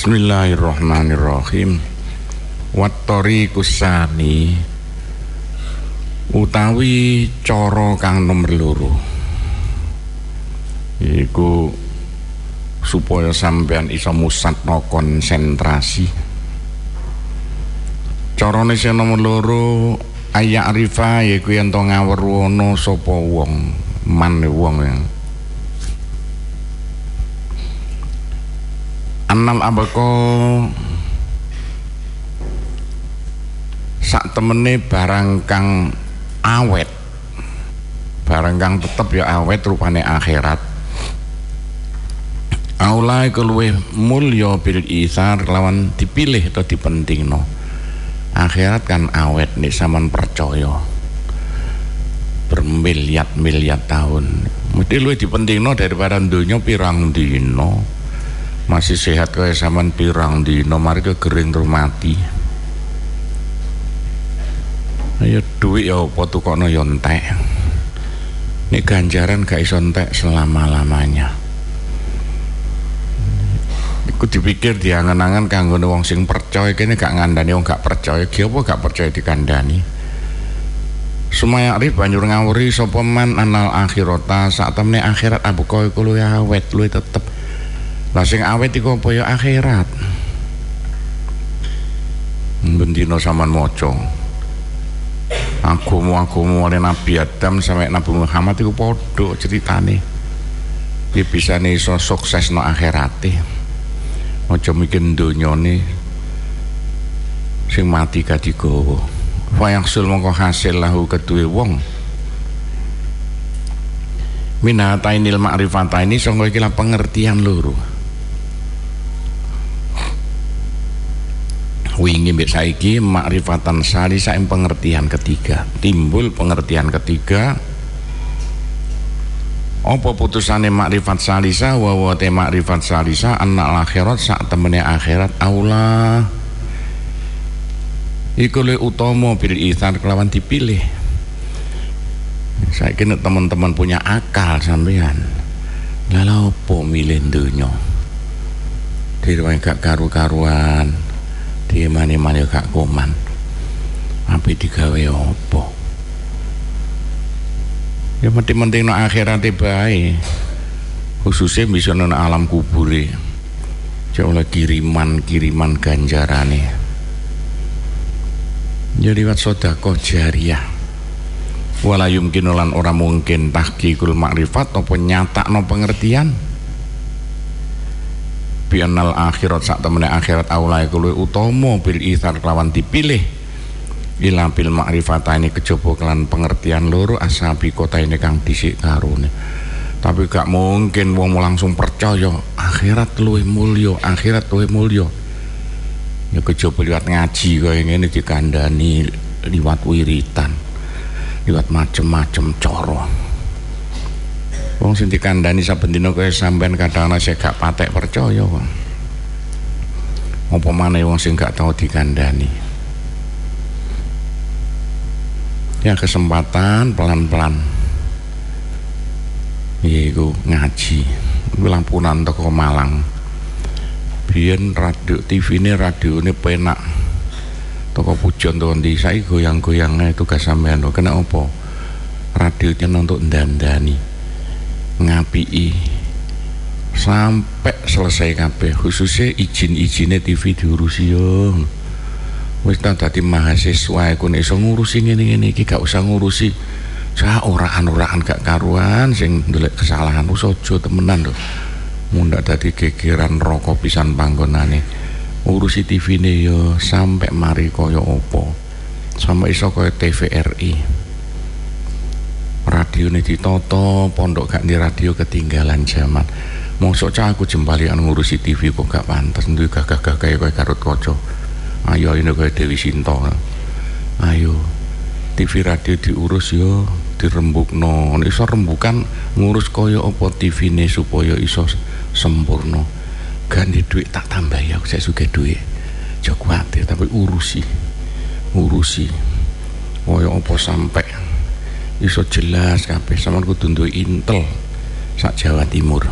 Bismillahirrahmanirrahim. Wattori kusani utawi cara kang nomor loro. Iku supaya sampean iso musatno konsentrasi. Carane sing nomor loro ayak rifa yaiku yen to ngawruwono sapa wong man wong yang Anal abako sak temene barang kang awet. Barang kang tetep ya awet rupane akhirat. Aulai keluwe mulya bil isar lawan dipilih atau dipentingno akhirat kan awet nih saman percaya. Bermiliat-miliat tahun. Mesti luwih dipentingno daripada dunia pirang dino masih sehat kaya zaman pirang di nomor ke kering mati. Ayo duit ya apa tukokno ya ini ganjaran gak iso selama-lamanya. Iku dipikir diangan-angan kanggo wong sing percaya kene gak ngandani wong gak percaya. Ki apa gak percaya dikandani? Sumaya arif banjur ngawuri sapa anal akhirata. Sak temne akhirat abu kowe kulo awet luwe tetep lah sing awet iku apa ya? Akhirat. Bendino saman moco agama-agama oleh Nabi Adam sampai Nabi Muhammad itu podo ceritane dia bisa nih so sukses no akhirate. Ojo mikir nih sing mati kadigowo wayang sul mongko hasil lahu kedua wong. Minata inil ma'rifata ini songko ikilah pengertian luruh wingi mbek saiki makrifatan salisa ing pengertian ketiga. Timbul pengertian ketiga apa putusane makrifat salisa wa wa te makrifat salisa anak akhirat sak temene akhirat aula. Iku le utama bil ithar kelawan dipilih. Saya kira teman-teman punya akal sampean lalu apa milih dunia gak karu-karuan dia mani-mani gak kuman. Tapi digawe apa? Ya penting-penting no akhirat baik khususnya bisa no alam kuburi jauh kiriman-kiriman ganjarane. Jadi wat sodakoh jariah. Wala yumkin lan ora mungkin tahqiqul makrifat apa nyata no pengertian bianal akhirat sak temene akhirat aulai kulo utomo bil ithar kelawan dipilih. Ila bil ma'rifata ini kejopo kelan pengertian loro asabi kota ini kang disik karune tapi gak mungkin wong langsung percaya akhirat luwih mulya akhirat luwih mulya. Ya kejopo liwat ngaji kaya ngene dikandani liwat wiritan liwat macem-macem coro Wong sing dikandani saben dina kaya sampean kadang saya gak patek percaya wong. Apa maneh wong sing gak tau dikandani. Ya kesempatan pelan-pelan. Iku ngaji. Lampunan toko Malang. Biyen radio TV ini radio ini penak. Toko pujon tuh di saya goyang-goyangnya tugas sampean kena apa? Radionya untuk dandani ngapi sampai selesai kabeh khususnya izin-izinnya TV diurusi yo. Wis tak dadi mahasiswa iku nek iso ngurusi ngene-ngene iki gak usah ngurusi. Cah oraan-oraan gak karuan sing ndelek kesalahan wis temenan lho. Mundak dadi gegeran rokok pisan panggonane. Urusi TV ne yo sampai mari kaya opo sampai iso kaya TVRI radio ini ditoto pondok gak di radio ketinggalan zaman mosok cah aku jembalian ngurusi TV kok gak pantas itu gagah-gagah kayak karut koco ayo ini kayak Dewi Sinto. Ayo TV radio diurus yo dirembuk no iso rembukan ngurus koyo opo TV ini supaya iso sempurna. Ganti duit tak tambah ya saya suka duit. Jauh khawatir tapi urusi. Urusi. Koyo opo sampai iso jelas kabeh. Sampean kudu duwe intel sak Jawa Timur.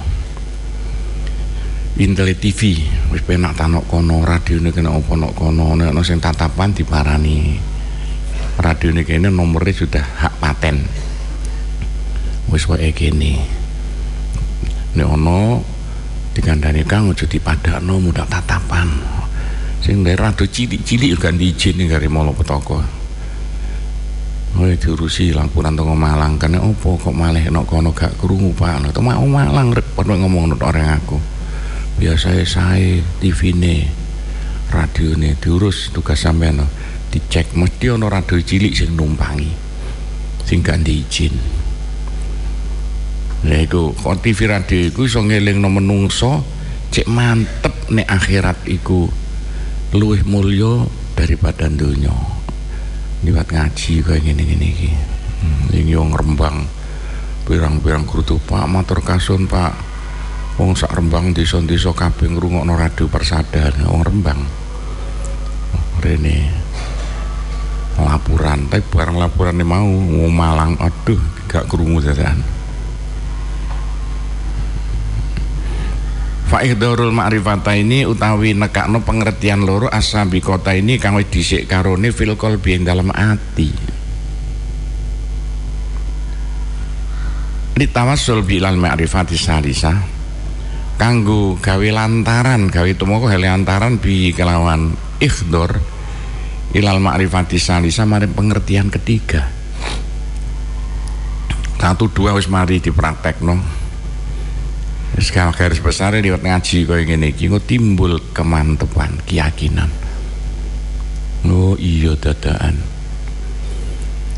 Intel TV wis penak tanok kono radione kena apa nok kono. Nek ana sing tatapan diparani. Radione kene nomornya sudah hak paten. Wis wae kene. Nek ana dikandani Kang aja dipadakno mudah tatapan. Sing daerah rada cilik-cilik kan diizin karo molo petaka Oleh diurusi lampuran tengah Malang karena opo kok malih nok kono gak krungu Pak. Nek mau Malang repot ngomong orang aku biasa saya TV ne radio ne diurus tugas sampean dicek mesti ono radio cilik sing numpangi sing gak diizin Nah itu kok TV radio iku iso ngelingno menungso cek mantep nek akhirat iku luwih mulya daripada donya. Liwat ngaji kayak gini-gini iki. Hmm, yo ngrembang pirang-pirang krutu Pak matur kasun Pak. Wong sak Rembang desa-desa kabeh ngrungokno radio Persada. Wong Rembang. Rene laporan tapi barang laporan mau mau Malang. Aduh gak krungu dadan Fa'ihdorul ma'rifata ini utawi nekakno pengertian loro asabi kota ini kang wis dhisik karone fil qalbi dalam ati. Ditawassul bilal ma'rifati salisa. Kanggo gawe lantaran gawe tumoko lantaran bi kelawan ikhdor ilal ma'rifati salisa mari pengertian ketiga. Satu dua wis mari dipraktekno wis garis besar liwat ngaji kaya ngene iki timbul kemantepan keyakinan oh iya dadaan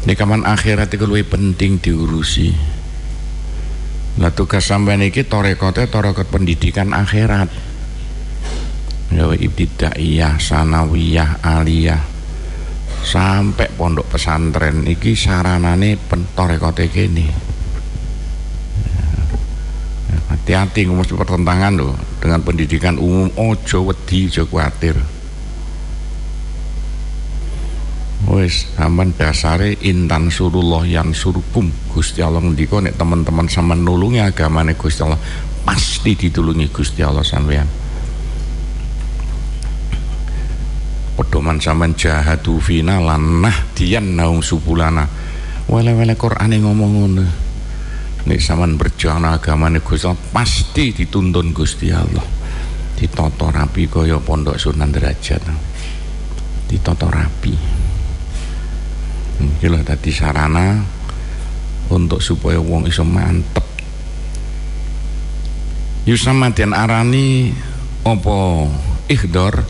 ini kaman akhirat itu lebih penting diurusi Lah tugas sampean iki torekote torekot pendidikan akhirat. Ya ibtidaiyah, sanawiyah, aliyah. Sampai pondok pesantren iki saranane pentorekote kene. Hati-hati mesti pertentangan loh. Dengan pendidikan umum ojo wedi ojo kuatir. wis sampean dasare intan surullah yang surkum. Gusti Allah ngendika nek teman-teman sama nulungi agamane Gusti Allah pasti ditulungi Gusti Allah sampean. Pedoman sampean jahadu fina lan dian naung subulana. Wele-wele Qur'ane ngomong ngono nek sampean berjuang agamane Gusti pasti dituntun Gusti Allah. Ditata rapi kaya pondok Sunan Derajat ditata rapi. Iki lho dadi sarana untuk supaya wong iso mantep. Yusama den arani apa? Ihdor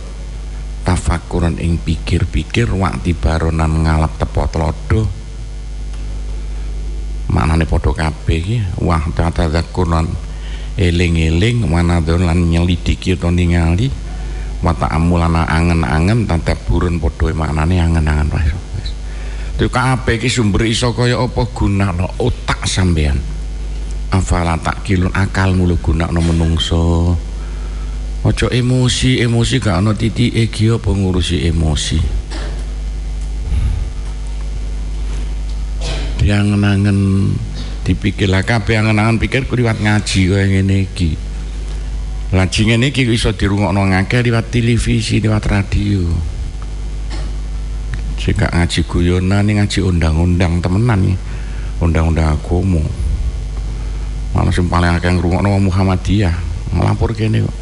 tafakuran ing pikir-pikir wakti baronan ngalap tepo tlodo maknane padha kabeh iki wah tadzakuran eling-eling manadon lan nyelidiki utawa ningali wa ta'amulana angen-angen tadaburun padha maknane angen-angen wae kabeh iki sumber iso kaya apa? Gunakno otak sampean afala tak kilun akal mulu gunakno menungso. Aja emosi emosi gak ana titike iki apa ngurusi emosi diangen-angen dipikir. Lah kabeh angen-angen pikir liwat ngaji kaya ngene iki. Ngaji ngene iki iso dirungokno ngake liwat televisi liwat radio. Jika ngaji guyonan ngaji undang-undang temenan nih undang-undang agama malah sing paling akeh ngrungokno Muhammadiyah. Ngelapor kene kok.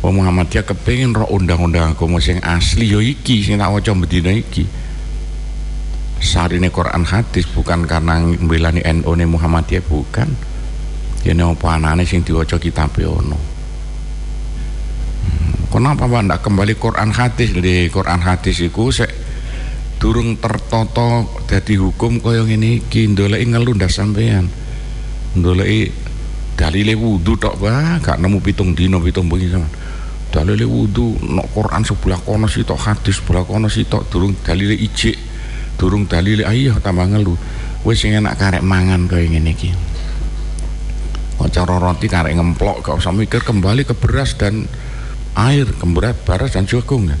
Wong Muhammadiyah kepengin roh undang-undang agama sing asli yo iki sing tak waca bedina iki sarine Quran hadis bukan karena mbelani NU ne Muhammadiyah bukan. Ini apa anane sing diwaca kitab ono. Hmm, kenapa Pak ndak kembali Quran hadis? Di Quran hadis iku sek durung tertoto dadi hukum kaya ngene iki ndoleki ngelu ndak sampean ndoleki dalile wudu tok wae gak nemu pitung dina pitung bengi sampean dalile wudu nok Quran sebelah kono sitok hadis sebelah kono sitok durung dalile ijik durung dalile ayo tambah ngelu. Wis sing enak karek mangan kaya ngene iki. Kok cara roti karek ngemplok gak usah mikir kembali ke beras dan air kemberat beras dan jagung. Ya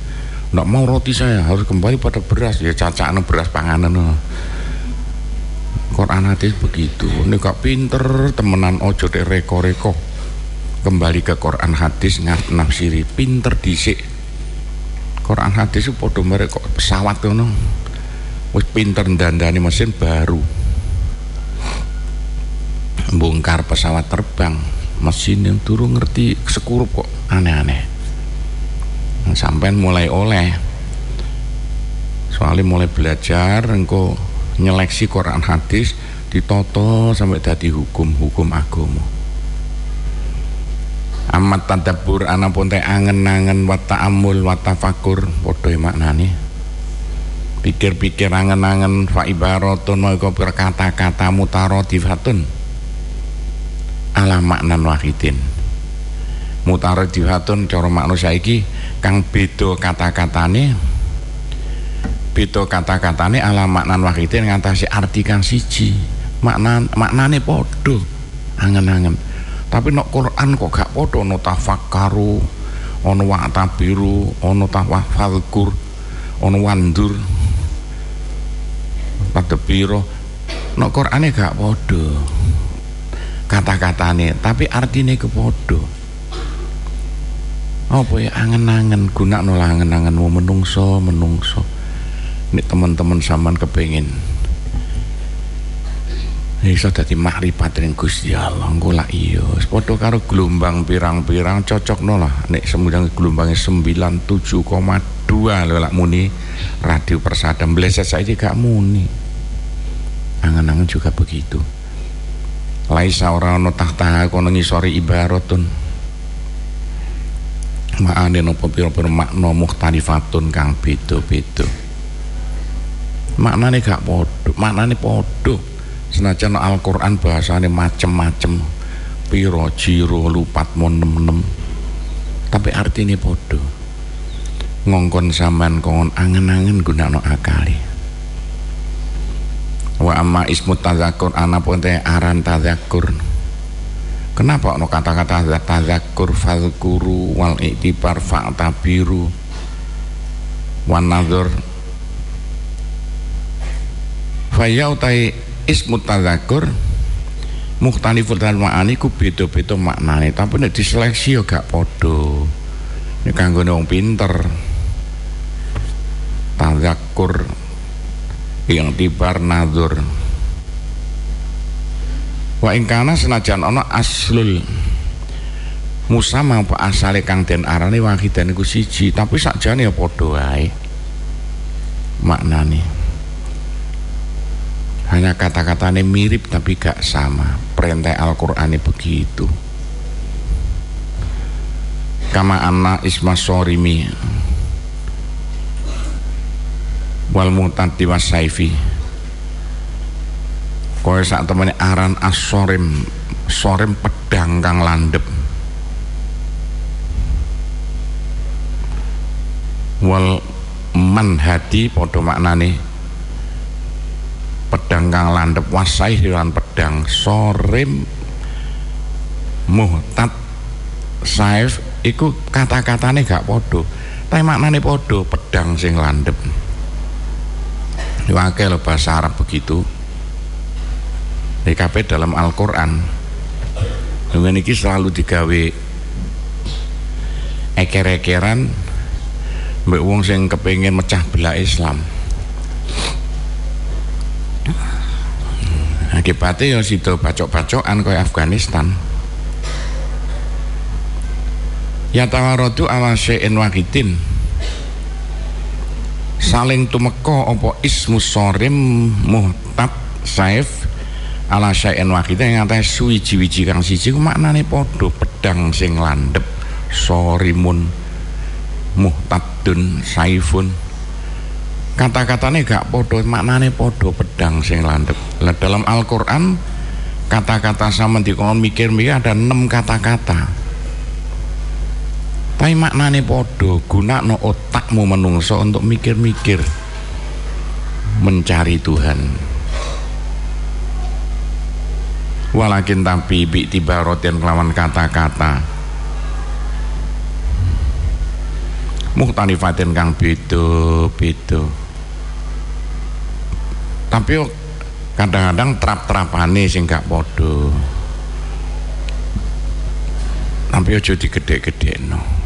nggak mau roti saya harus kembali pada beras. Ya cacaan beras panganan. Quran hadis begitu. Ini gak pinter temenan ojo deh reko-reko. Kembali ke Quran hadis nafsiri. Pinter dhisik. Quran hadis itu padha mereka kok pesawat ngono wis pinter dandani mesin baru. Bongkar pesawat terbang. Mesin yang turun ngerti sekurup kok. Aneh-aneh. Sampai mulai oleh. Soalnya mulai belajar engko nyeleksi Quran hadis ditoto sampai dadi hukum-hukum agama amat tadabbur ana pun teh angen-angen wa ta'ammul wa tafakur. Padha maknane pikir-pikir angen-angen fa ibaratun wa berkata-kata mutaradifatun ala maknan wahidin mutaradifatun cara makna saiki kang beda kata-katane. Beda kata-katane ala maknan wahidin ngatasi arti kang siji. Makna maknane padha angen-angen. Tapi nok Quran kok gak padha ono tafakkaru ono wa tabiru ono tawafalkur ono wandur padepiro nok Qurane gak padha. Kata-katane tapi artine kepodo apa ya angen-angen guna nolak angen-angen mau menungso menungso. Ini teman-teman saman kepengin. Iso dadi makrifat ning Gusti Allah engko lak iya. Karo gelombang pirang-pirang cocokno lah. Nek semudang gelombange 97,2 lho lak muni. Radio persada mleset saiki gak muni angan-angan juga begitu. Laisa ora ana tahta kono ngisori ibaratun. Maane nopo pira-pira makna muhtalifatun kang beda-beda. Maknane gak padha maknane padha senajan Al-Quran bahasanya macem-macem piro jiro lupat mon nem nem tapi artinya podo. Ngongkon saman kongon angen-angen guna no akali wa amma ismu tazakur anapun teh aran tazakur kenapa no kata-kata tazakur fadkuru wal iktibar fa'tabiru wan nazar faya utai ismu tadzakur mukhtaliful dan ma'ani ku beda-beda maknane tapi nek diseleksi yo gak padha. Nek kanggo wong pinter tadzakur yang tibar nadur wa ingkana senajan ana aslul. Musa apa asale kang den arane wahidan iku siji. Tapi sakjane ya padha wae. Maknane. Hanya kata-katanya mirip tapi gak sama. Perintah Al-Quran begitu. Kama anna isma sorimi wal mutati wasaifi kowe sak temene aran asorim sorim pedang kang landep wal manhadi podo maknane pedang kang landep wasai lan pedang sorim. Muhtad saif iku kata-katane gak podo tapi maknane podo pedang sing landep wakil bahasa Arab begitu. DKP dalam Al-Quran. Dengan ini selalu digawe eker-ekeran mbak wong sing kepingin mecah belah Islam. Akibatnya ya situ bacok-bacokan kaya Afghanistan. Ya tawarodu ala syai'in wakidin saling tumeka apa ismu sorim muhtab saif ala syai'in wakidin yang atas suwiji-wiji kang siji maknane podo pedang sing landep sorimun muhtadun saifun. Kata-katanya gak podo maknane podo pedang sing landep lah dalam Al-Quran kata-kata sama dikon mikir-mikir ada enam kata-kata tapi maknane podo guna no otakmu menungso untuk mikir-mikir mencari Tuhan. Walakin tapi bi tibarotin kelawan kata-kata. Muhtanifatin kang beda-beda tapi kadang-kadang trap-trapane sing gak padha. Tapi aja digedhe-gedhekno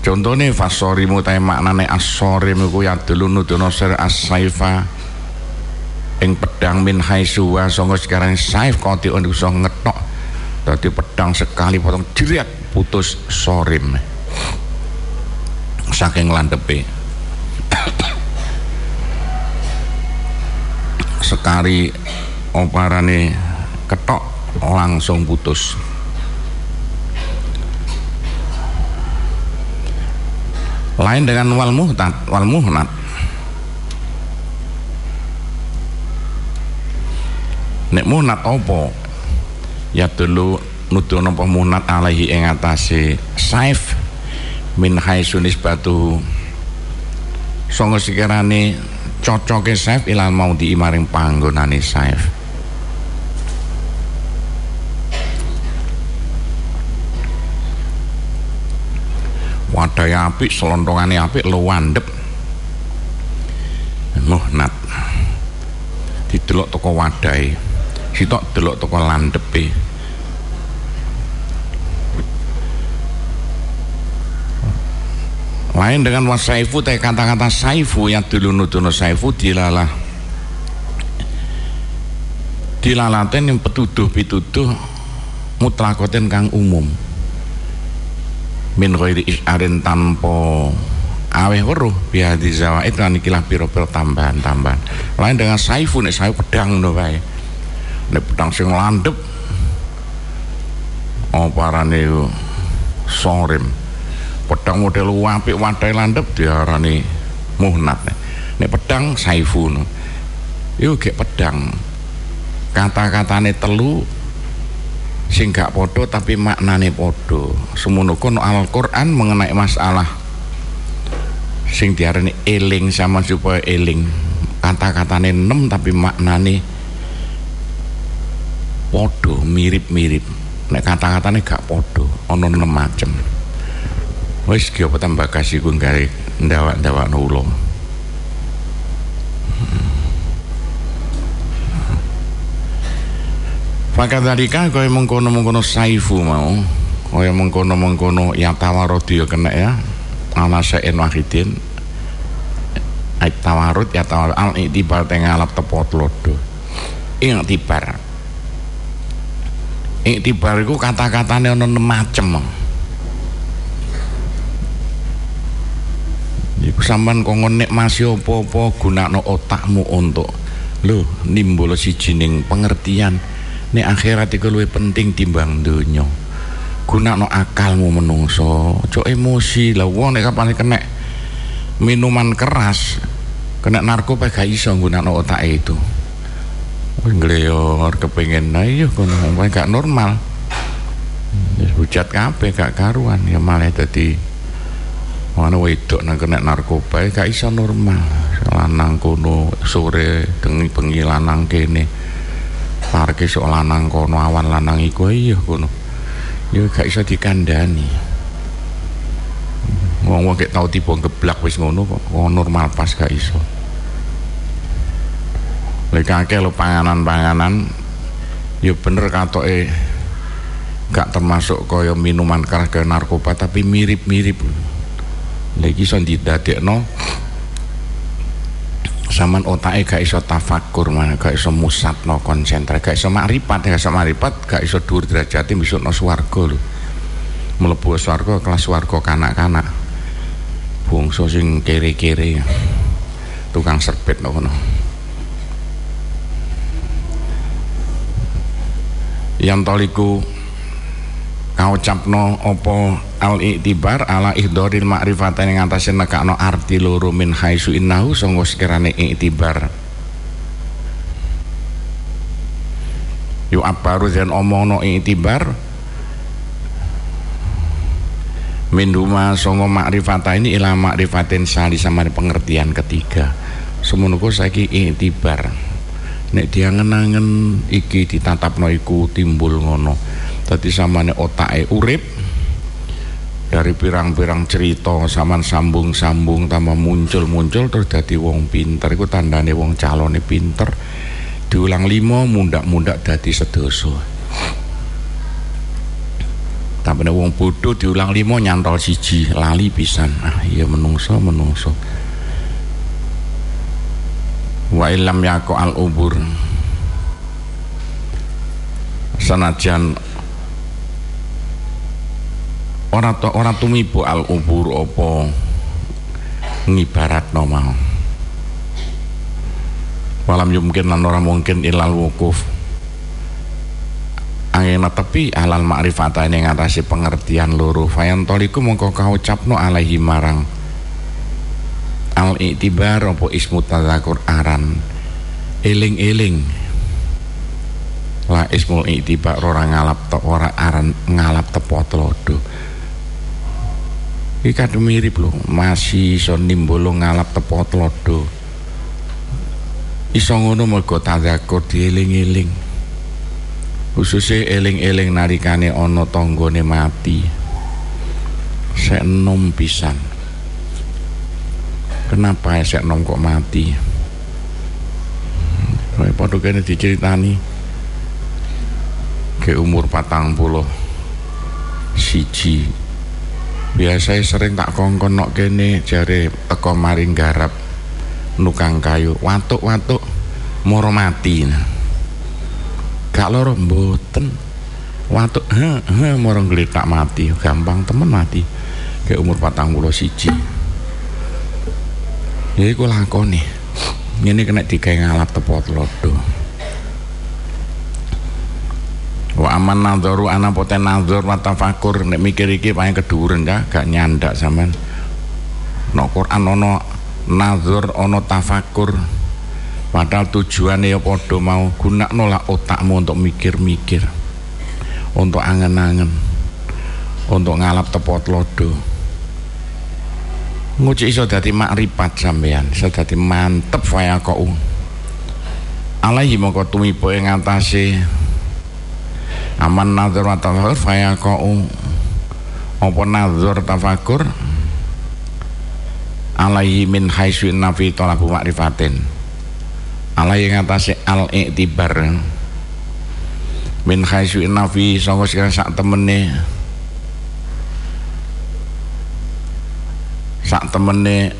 contohnya fasorimu tay maknane asorim iku ya dulu nudono sir as-saifa. Ing pedang min haisuwa songo sekarang saif koti untuk so ngetok. Tadi pedang sekali potong jeriat putus sorim. Saking landepe. Sekali oparane ketok langsung putus lain dengan wal muhtad wal muhnat nek muhnat opo ya dulu nudono pemunat alaihi ing atase saif min haisunis batu songo sikirane cocoke saif ilal mau diimaring panggonane saif wadai apik selontongane apik luwandep muhnat didelok toko wadai sitok delok toko landepe. Lain dengan wasaifu teh kata-kata saifu yang dulu nuduno saifu dilalah. Dilalaten yang petuduh pituduh mutlakoten kang umum min ghairi isyarin tanpa aweh weruh biadi zawaid lan ikilah pira-pira tambahan-tambahan. Lain dengan saifu nek saifu pedang no bae nek pedang sing landep oh parane sorim. Pedang model apik wadai landep diarani muhnat. Nek pedang saifu no yo gek pedang. Kata-katane telu sing gak podo tapi maknane podo semono kono Al-Qur'an mengenai masalah sing diarani eling sama supaya eling. Kata-katane enam tapi maknane podo mirip-mirip. Nek kata-katane gak podo ono enam macem. Wis ki apa tambah kasih gawe ndawak-ndawak ulung Fakadzalika kaya mengkono-mengkono saifu mau kaya mengkono-mengkono yang tawarud ya kena ya ala syai'in wahidin ayat tawarud ya tawarud al iktibar teng alap tepot lodo. Iktibar iktibar itu kata-katanya ada macem Iku sampean kok nek masih apa-apa gunakno otakmu untuk lho nimbul sijining pengertian nek akhirat iku luwih penting timbang donya. Gunakno akalmu menungso. Cok emosi. Lah wong nek kapan kena minuman keras kena narkoba gak iso gunakno otak itu. Ngleyor kepengin. Nah iya kono gak normal. Hujat kabeh gak karuan. Ya malah dadi mana wedok nang kena narkoba gak iso normal. Lanang kono sore bengi bengi lanang kene parke sok lanang kono awan lanang iku iya kono. Ya gak iso dikandani. Wong-wong kayak tau tiba geblak wis ngono kok. Normal pas gak iso. Lek akeh lo panganan-panganan ya bener katoke gak termasuk kaya minuman keras kaya narkoba tapi mirip-mirip. Lagi iso didadekno saman otake gak iso tafakur mana gak iso musatno konsentrasi gak iso makripat gak iso makripat gak iso dhuwur derajate misukno swarga lho. Mlebu swarga kelas swarga kanak-kanak. Bangsa sing kere-kere. Tukang serbet no kono yang toliku kau capno opo al iktibar ala ihdoril ma'rifatan yang ngatasin nekakno arti loro min haisu innahu sanggo sekirane iktibar yu abaru dan omongno iktibar min huma songo makrifata ini ila makrifatin sali sama pengertian ketiga. Semenuku saiki iktibar nek dia ngenangen iki ditatapno iku timbul ngono dadi samane otake urip dari pirang-pirang cerita saman sambung-sambung tambah muncul-muncul terus dadi wong pinter iku tandane wong calone pinter. Diulang lima mundak-mundak dadi sedoso. Nek wong bodoh diulang limo nyantol siji lali pisan. Ah iya menungso menungso. Wa ilam yako al ubur sanajan ora to ora tumibo al ubur apa? Ngibarat mau. Walam mungkin lan ora mungkin ilal wukuf. Angin tapi alal ma'rifata ini ngatasi pengertian loro. Fayan toliku mongko kau capno alaihi marang. Al iktibar apa ismu tadzakur aran. Eling-eling. La ismul iktibar ora ngalap to ora aran ngalap tepo tlodo iki kadung mirip lho masih iso nimbolo ngalap tepo tlodo. Iso ngono mergo tadzakur dieling-eling. Khususnya eling-eling narikane ana tanggane mati. Sek enom pisan. Kenapa esek nom kok mati? Kaya pada kene diceritani. Ke umur patang puluh. Siji biasa sering tak kongkon nok kene jare teko maring garap nukang kayu. Watuk-watuk moro mati nah. gak loro mboten. Watuk he he moro ngletak mati. Gampang temen mati. Ke umur patang puluh siji. Ya iku lakoni. Ini kena digawe ngalap tepot lodo wa aman nadharu ana poten nadhar wa tafakur. Nek mikir iki paling keduren ya gak nyandak sampean. No Quran ono nadhar ono tafakur. Padahal tujuannya ya padha mau guna nolak otakmu untuk mikir-mikir untuk angen-angen untuk ngalap tepot lodo. Nguci iso dadi makrifat sampean iso dadi mantep faya kau alaihi moko tumibo ing atase aman nazar wa tafakur faya kau apa nazar tafakur alaihi min haitsu nafi talabu makrifatin alaihi ing atase al iktibar min haitsu nafi sanga sak temene. Sak temene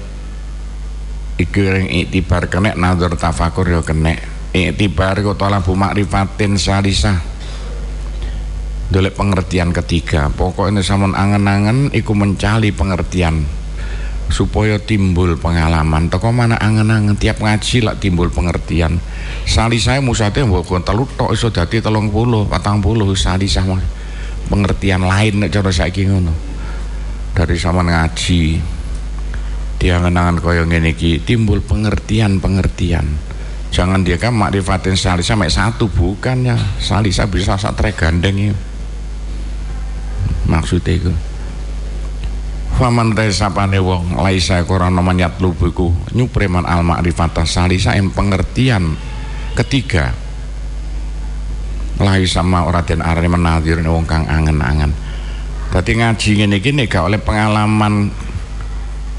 iki ring iktibar kenek nazar tafakur ya kenek. Iktibar kok talabu makrifatin salisah dolek pengertian ketiga. Pokoknya samun angen-angen iku mencari pengertian supaya timbul pengalaman. Toko mana angen-angen tiap ngaji lah timbul pengertian. Sali saya musate mbok telu tok iso dadi 30 40 sali sama pengertian lain nek cara saiki ngono. Dari zaman ngaji diangan-angan kaya ngene iki timbul pengertian-pengertian. Jangan dia kan makrifatin salisa mek satu bukan ya. Salisa bisa sak trek gandeng ya maksudnya itu Faman sapane wong laisa manyat lubuku nyupreman al makrifata salisa yang pengertian ketiga laisa sama ora den arane menadir wong kang angen-angen. Tadi ngaji ngene iki nek oleh pengalaman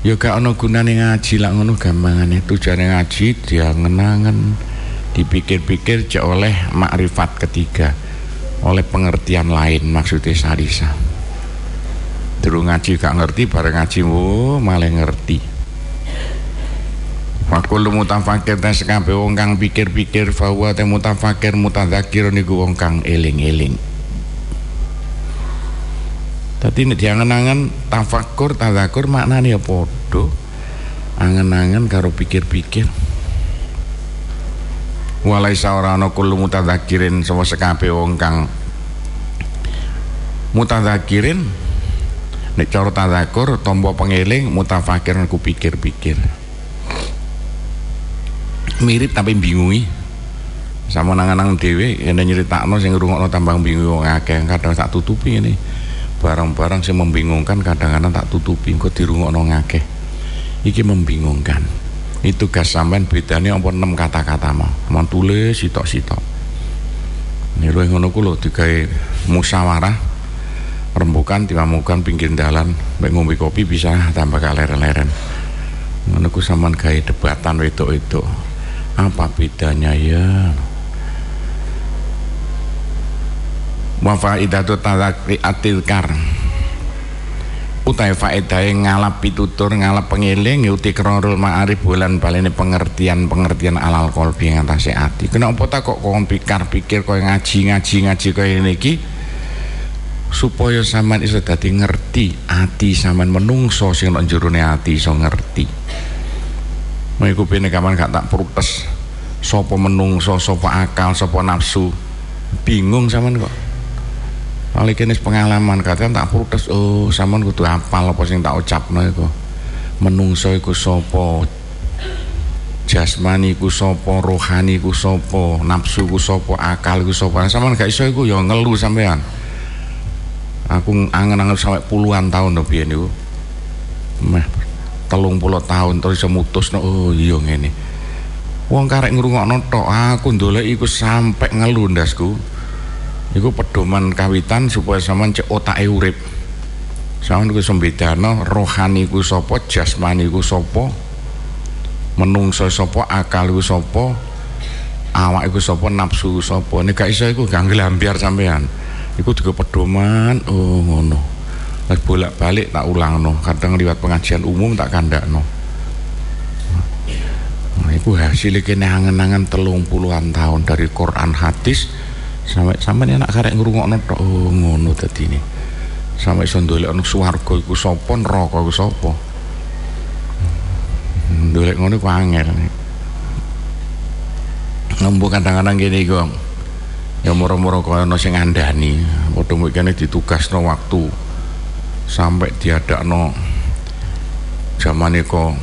ya gak ono gunane ngaji lak ngono gampangane. Tujuane ngaji dia ngenangen dipikir-pikir cek oleh makrifat ketiga oleh pengertian lain maksudnya sadisa dulu ngaji gak ngerti bareng ngaji wo malah ngerti Wakul mutafakir tes kabeh wong kang pikir-pikir bahwa te mutafakir mutadzakir niku wong kang eling-eling Tadi nek diangen-angen tafakur, tadakur maknane ya padha. Angen-angen karo pikir-pikir. Walaisa ora ana kullu mutadzakirin sapa sekabe wong kang mutadzakirin nek cara tadakur tombo pengeling mutafakir ku pikir-pikir. Mirip tapi bingungi. Sama nangan-nangan dhewe yen nyeritakno sing ngrungokno tambang bingung akeh. Kadang tak tutupi ini barang-barang yang membingungkan kadang-kadang tak tutupi kok dirungokno ngakeh iki membingungkan. Itu gas sampean bedanya apa enam kata-kata mah. Mau tulis sitok-sitok. Ini ngono ku lho digawe musyawarah rembukan timamukan pinggir dalan mek ngombe kopi bisa tambah kaleren-leren. Ngono ku sampean gawe debatan wedok-wedok. Apa bedanya ya? Wa faidatu tadzakri atilkar utai faedahe ngalap pitutur ngalap pengiling yuti krorul ma'arif bulan balene pengertian pengertian alal kolbi ngatasi ati. Kenapa tak kok kon pikir pikir kau ngaji ngaji ngaji kau ini ki supaya saman iso dadi ngerti ati saman menungso sing nang jerone ati iso ngerti Mau pene kaman gak tak protes sapa menungso sapa akal sapa nafsu bingung saman kok Kali kene pengalaman kadang tak protes oh sampean kudu apal apa sing tak ucapno iku. Menungso iku sapa? Jasmani iku sapa? Rohani iku sapa? Nafsu iku sapa? Akal iku sapa? Sampean gak iso iku ya ngelu sampean. Aku angen-angen sampai puluhan tahun to biyen niku. Meh telung puluh tahun terus iso mutusno oh iya ngene. Wong karek ngrungokno tok aku ndolek iku sampai ngelu ndasku. Iku pedoman kawitan supaya sampean cek otake urip. Sampean iku sembedano rohani ku sapa jasmani ku sapa menungso sapa akal ku sapa awak iku sapa nafsu sapa. Nek gak iso iku gak nglambiar sampean iku juga pedoman. Oh ngono. Lek bolak-balik tak ulangno. Kadang liwat pengajian umum tak kandakno. Nah, iku hasil kene angen-angen telung puluhan tahun dari Quran hadis sampai sampai anak karek ngrungokno tok. Oh ngono dadi ini. Sampai iso ndolekno swarga iku sapa neraka iku sapa. Ndolek ngono ku angel. Ngembu kadang-kadang gini iku ya moro-moro kaya ana sing ngandani. Padha mrikene ditugasno waktu. Sampai diadakno zaman iku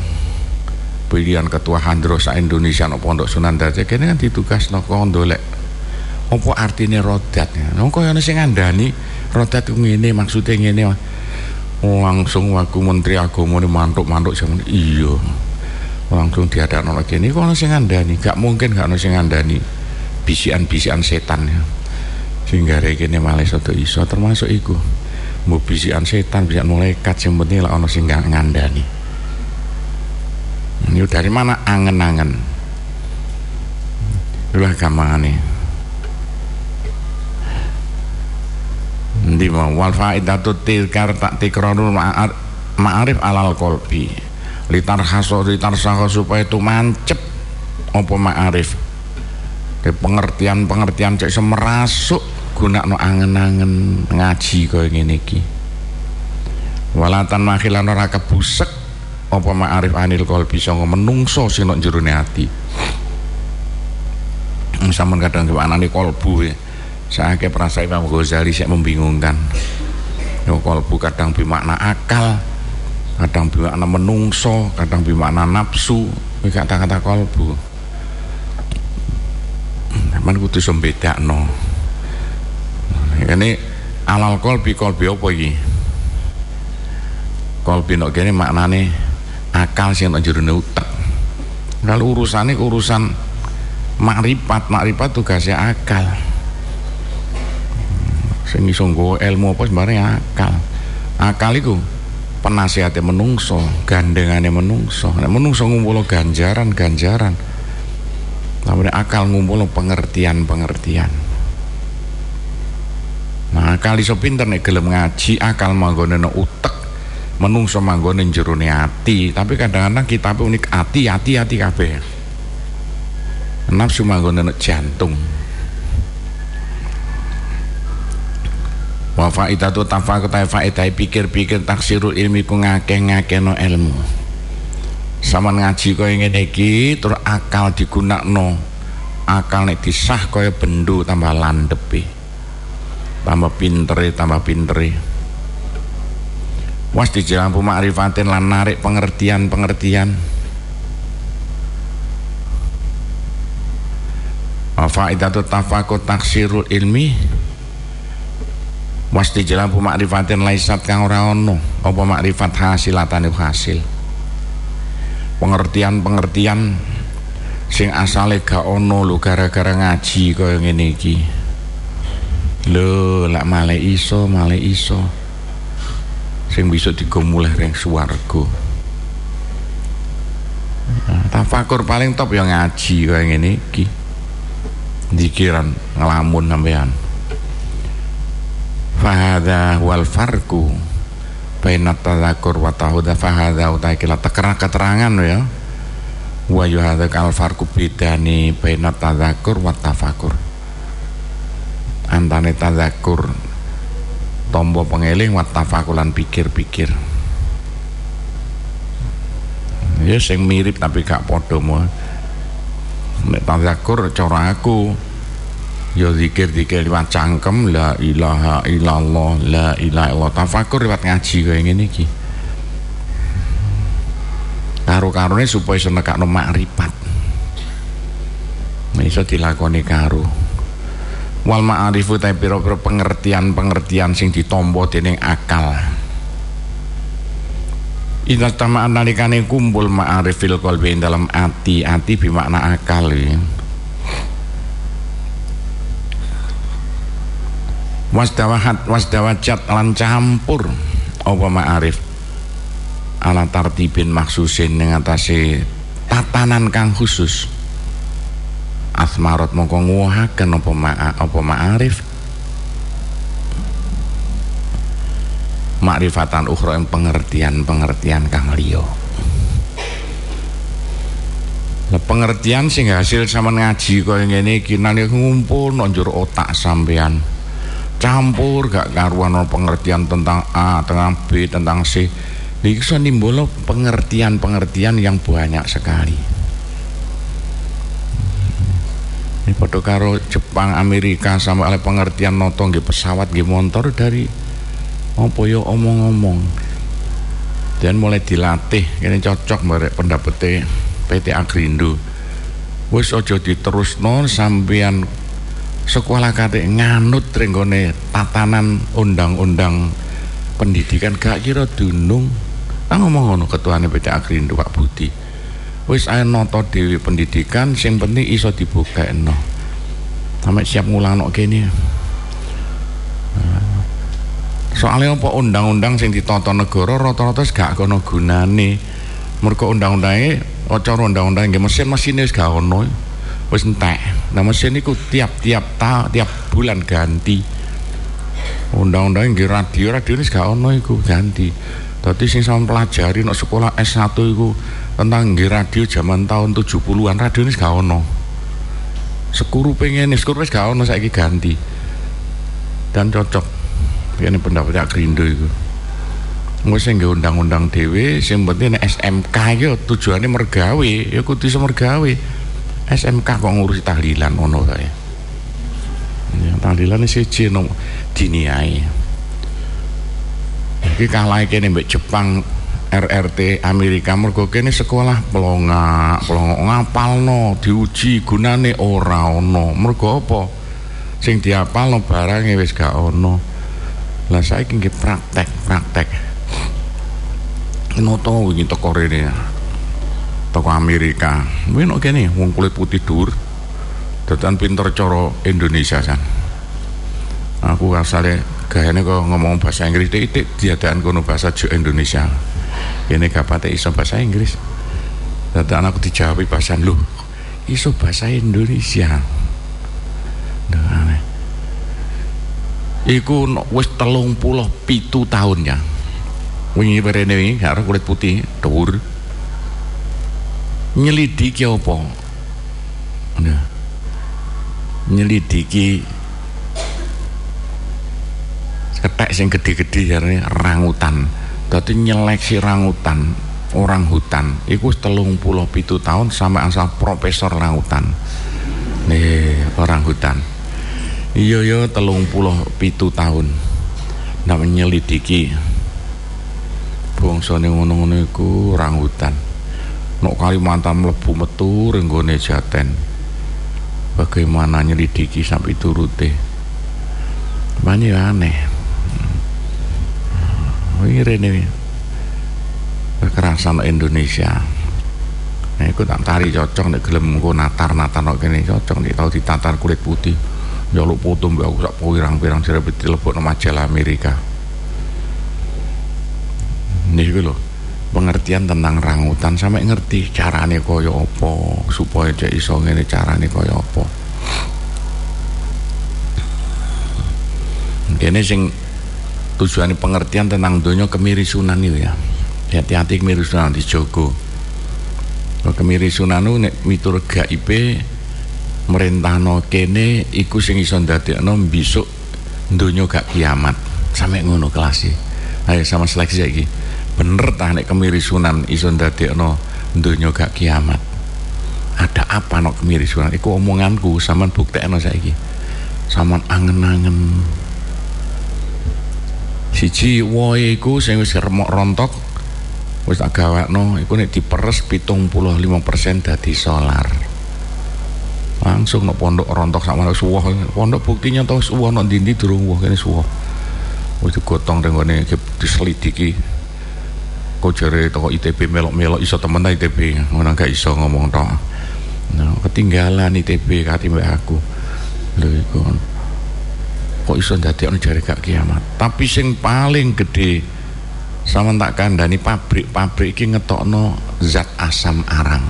pilihan ketua Handros Indonesia no Pondok Sunan Dadi kene kan ditugasno kok ndolek. Apa artinya rodat? Nang kaya ana sing ngandani? Rodat ngene maksude ngene. Langsung waku menteri agama mantuk-mantuk jaman iya. Langsung diadakno lagi ini kok ana sing ngandani? Gak mungkin gak ana sing ngandani bisikan-bisikan setan ya. Sehingga kene malah iso iso termasuk iku. Mau bisikan setan bisikan malaikat sing penting lah ana sing ngandani. Ini dari mana angen-angen? Itulah gampangane. Ndi mau? Wal faidatu tilkar tak tikrarul ma'arif alal kolbi. Litar haso litar saho supaya itu mancep. Apa ma'arif ke pengertian-pengertian cek semerasuk guna no angen-angen ngaji kaya ngene iki. Walatan makhilan ora kebusek apa ma'arif anil kolbi sanga menungso sing nok jero ati. Sampean kadang kolbu ya saya ke perasa Imam Ghazali saya membingungkan. Yo kalbu kadang bermakna akal kadang bermakna menungso kadang bermakna nafsu kata-kata kalbu teman kudu no ini alal kolbi kolbi apa ini kolbi nok gini maknane akal sih nak jerune utak kalau urusannya urusan makrifat makrifat tugasnya akal. Sing iso nggawa ilmu apa sembarang akal? Akal iku penasihate menungso gandengane menungso. Menungso ngumpulo ganjaran ganjaran tapi akal ngumpulo pengertian pengertian nah akal iso pinter nek gelem ngaji akal manggone no utek menungso manggone jerone ati. Tapi kadang-kadang kita unik ati ati ati kabeh. Nafsu manggone no jantung. Wa faidatu tafakut faidah pikir-pikir taksirul ilmi ku ngake-ngakeno ilmu sama ngaji kaya ngene iki terus akal digunakno. Akal nek disah kaya bendu tambah landepe tambah pintere tambah pintere. Was dijelampu ma'rifatin lan narik pengertian-pengertian. Faidatu tafakut taksirul ilmi. Wasti jelampu makrifatin laisat kang ora ono. Apa makrifat hasilatan hasil pengertian-pengertian sing asale gak ono lho gara-gara ngaji kaya ngene iki. Lho lak male iso male iso. Sing bisa digo mulih ring swarga. Nah, tafakur paling top yang ngaji kaya ngene iki. Dikiran ngelamun sampean fahada wal farku bainat tadzakur wa utai kila keterangan ya. Wa yuhadza kal farku bidani bainat tadzakur wa tafakur. Antane tadzakur tombo pengeling wa tafakulan pikir-pikir. Ya sing mirip tapi gak padha mo nek tazakur cara aku ya zikir-zikir liwat cangkem la ilaha illallah la ilaha illallah. Tafakur liwat ngaji kaya ngene iki. Karo-karone supaya senekakno makrifat. Iso dilakoni karo wal ma'arifu ta pira-pira pengertian-pengertian sing ditampa dening akal. Ina tamaan nalikane kumpul ma'arifil qalbi dalam ati ati bimakna akal ya. Wasdawahat wasdawajat lan campur apa ma'arif ala tartibin maksusin ning atase tatanan kang khusus. Asmarot mongko nguwahaken apa apa ma'arif makrifatan ukhra yang pengertian-pengertian kang liya. Lah pengertian sing hasil sama ngaji kaya ngene iki nalika ngumpul nonjur otak sampean. Campur gak karuan pengertian tentang A, tentang B, tentang C. Iki iso nimbul pengertian-pengertian yang banyak sekali. Ini padha karo Jepang, Amerika sama oleh pengertian noto nggih pesawat nggih motor dari apa ya omong-omong dan mulai dilatih ini cocok merek pendapatnya PT Agrindo wis aja diterusno sampean sekolah kate nganut renggone tatanan undang-undang pendidikan gak kira dunung. Ah ngomong ngono ketuane PT Agrindo Pak Budi. Wis ae noto dewi pendidikan sing penting iso dibukekno sampai siap ngulang kene. Soalnya apa undang-undang sing ditata negara rata-rata gak kono gunane. Mergo undang-undange cara undang-undang nggih mesin mesin wis gak ono wis entek. Nah mesin iku tiap-tiap ta tiap bulan ganti. Undang-undang nggih radio radio wis gak ono iku ganti. Dadi sing sama pelajari nek sekolah S1 iku tentang radio zaman tahun 70-an radio wis gak ono. Sekuru pengen sekuru wis gak ono saiki ganti. Dan cocok. Ini pendapat Grindo itu Nggak sih nggak undang-undang dewe sing penting SMK itu tujuannya mergawe ya kudu iso mergawe SMK kok ngurusi tahlilan ono saya ya, tahlilan ini siji no diniai. Iki kalah kene mbek Jepang RRT Amerika mergo kene sekolah pelongak pelongak ngapalno diuji gunane ora ono. Mergo apa? Sing diapalno barang wis gak ono. Lah saya ingin praktek praktek. Noto wingi toko rene toko Amerika. Win oke nih wong kulit putih dur datan pinter coro Indonesia san. Aku asale gayane kok ngomong bahasa Inggris itu diadaan kono bahasa Indonesia. Ini kapate iso bahasa Inggris. Datan aku dijawab bahasa lu iso bahasa Indonesia? Aneh. Iku wis telung puluh pitu tahun ya. Wingi berene wingi kulit putih dhuwur nyelidiki apa? Nah nyelidiki ketek sing gede-gede jarane rangutan. Dadi nyeleksi rangutan orang hutan iku telung puluh pitu tahun sama asal profesor rangutan. Nih orang hutan. Iya ya telung puluh pitu tahun. Nak menyelidiki bangsa ngono-ngono iku orang hutan nok Kalimantan mlebu metu renggone Jaten. Bagaimana nyelidiki sampai turute? Banyak aneh. Hmm. ini rene. Kekerasan Indonesia. Nah, aku tak tari cocok nek gelem engko natar-natar nek kene cocok nek tau ditatar kulit putih. Jaluk foto mbak aku sak pirang-pirang sirep nama majalah Amerika. Ini loh pengertian tentang rangutan sampai ngerti carane koyo opo supaya cek iso ngene carane koyo opo kene sing tujuan pengertian tentang dunia kemirisunan itu ya. Hati-hati kemirisunan di Joko. Kemirisunan itu nek mitur gaib merintahno kene iku sing iso ndadekno besok dunia gak kiamat. Sampai ngono kelas ayo sama seleksi lagi bener tah nek kemirisunan iso ndadekno dunia gak kiamat? Ada apa nok kemirisunan? Iku omonganku sampean buktekno saiki. Sampean angen-angen. Siji woe iku sing wis remok rontok wis tak gawakno iku nek diperes 75% dadi solar. Langsung nok pondok rontok sama suwoh pondok buktinya tau suwoh nok dindi durung woh kene suwoh wis digotong dengan diselidiki kok jare toko ITB melok-melok iso temen ITB ngono gak iso ngomong tok. Nah, ketinggalan ITB kati mbak aku. Lho iku. Kok iso ono jare gak kiamat? Tapi sing paling gede sama tak kandani pabrik-pabrik iki ngetokno zat asam arang.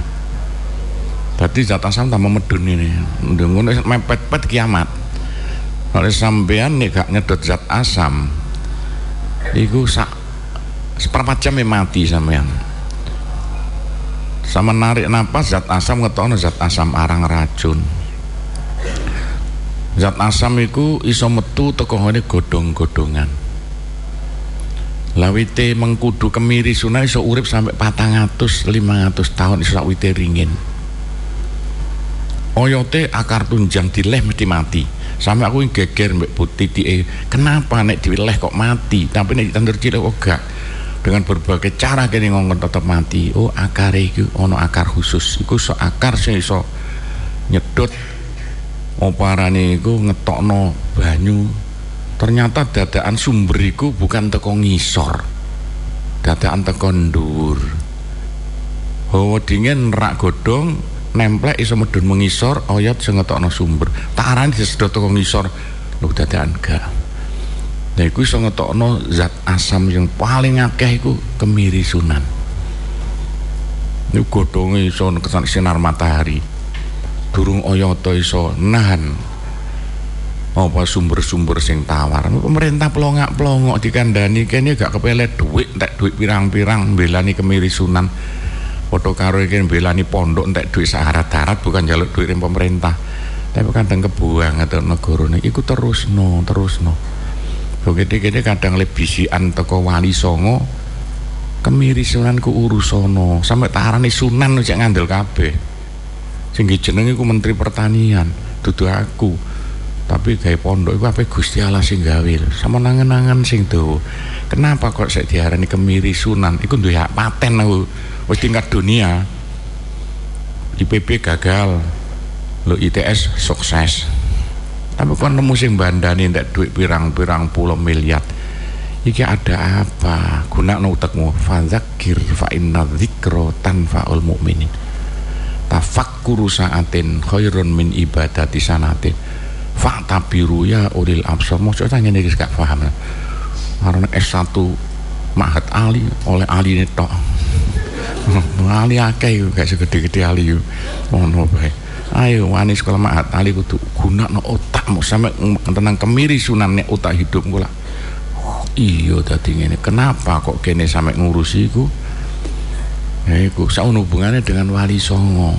Berarti zat asam tambah medun ini. Ngono mepet-pet kiamat. Kalau sampean nih gak nyedot zat asam, iku sak seperempat jam mati sampean. Sama narik napas zat asam ngetokno zat asam arang racun. Zat asam itu iso metu teko ngene godhong-godhongan. Lawite mengkudu kemiri sunai iso urip sampai patang atus lima atus tahun iso wite ringin. Oyote akar tunjang dileh mesti mati. Sampai aku geger mbak putih di kenapa nek dileh kok mati? Tapi nek ditandur cilik kok gak dengan berbagai cara kini ngomong tetap mati. Oh akar itu ono akar khusus. Iku so akar sing iso nyedot. Oparane iku ngetokno banyu. Ternyata dadaan sumber iku bukan teko ngisor. Dadaan teko ndur hawa dingin rak godong nemplek iso medun mengisor oyot sing ngetokno sumber. Tak arani disedot teko ngisor. Lu dadaan gak Nah iku iso ngetokno zat asam yang paling akeh iku kemiri sunan. Ini godhonge iso kesan sinar matahari. Durung oyota iso nahan apa sumber-sumber sing tawar. Pemerintah pelongak-pelongok dikandani kene gak kepelet duit entek duit pirang-pirang belani kemiri sunan foto karo iki belani pondok entek duit saharat darat bukan jaluk duit pemerintah. Tapi kadang kebuang atau negara ini. Ikut terus no gede-gede kadang lebisian teko wali songo kemiri sunan ku urusono sampai tarani sunan cek ngandel kabeh. Sing jenenge ku menteri pertanian dudu aku. Tapi gawe pondok iku apa Gusti Allah sing gawe. Sama nangan-nangan sing tuh kenapa kok saya diarani kemiri sunan? Iku duwe hak paten aku. Wis tingkat dunia. IPB gagal. Lo ITS sukses tapi kan nemu sing bandani ndak duit pirang-pirang puluh miliar. Iki ada apa? Guna utekmu fadzakir fa inna dzikra tanfaul mukminin tafakkuru saatin khairun min ibadati sanatin. Tabiru ya ulil absar. Mau tanya nih gak paham karena S1 Mahat Ali oleh Ali ini tok. Ali akeh gak segede-gede Ali. Ngono bae ayo wani sekolah mahat ali kudu gunakno otakmu. Sampe tentang kemiri sunan nek otak hidup kula oh, iya dadi ngene. Kenapa kok kene sampe ngurusi iku? Ya iku hubungannya dengan wali songo.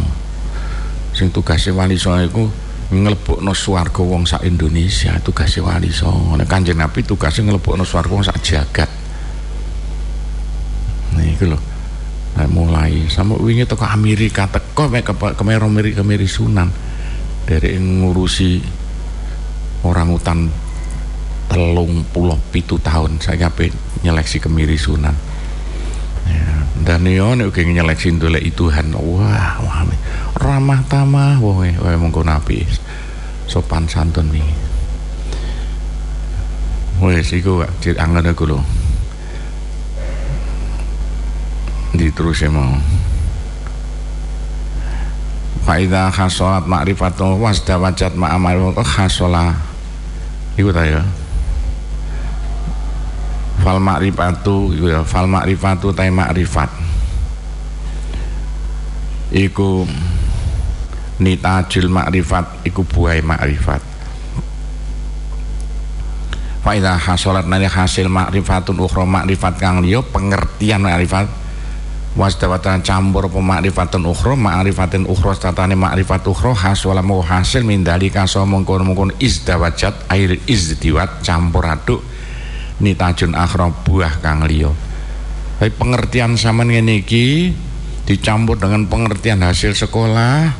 Sing tugasnya wali songo iku ngelebokno swarga wong sak Indonesia tugasnya wali songo. Nek kanjeng Nabi tugasnya ngelebokno swarga wong sak jagat. Nah iku lho nah, mulai. Sama wingi toko Amerika. Teko mek ke Meri Meri Sunan. Dari ngurusi orang hutan telung puluh pitu tahun. Saya ngapain nyeleksi kemiri Sunan. Ya, dan yo nek uga nyeleksi ndolek Tuhan wah wah ramah tamah wah wah mongko nabi sopan santun nih wes iku ciri angen aku loh diterus mau Faida khasolat ma'rifatu wasda wajat ma'amal khasola Iku ta ya? Fal ma'rifatu Iku ya Fal ma'rifatu tay ma'rifat. Iku Nitajul ma'rifat Iku buai ma'rifat. Fa idza hasolat nani hasil makrifatun ukhra makrifat kang liya pengertian makrifat wasdawatan campur pemakrifatun ukhra makrifatin ukhra tatane makrifat ukhra haswala mau hasil mindali kaso mengkono-mengkono izdawajat air izdiwat campur aduk nitajun akhra buah kang liya. Tapi pengertian sama ngene iki dicampur dengan pengertian hasil sekolah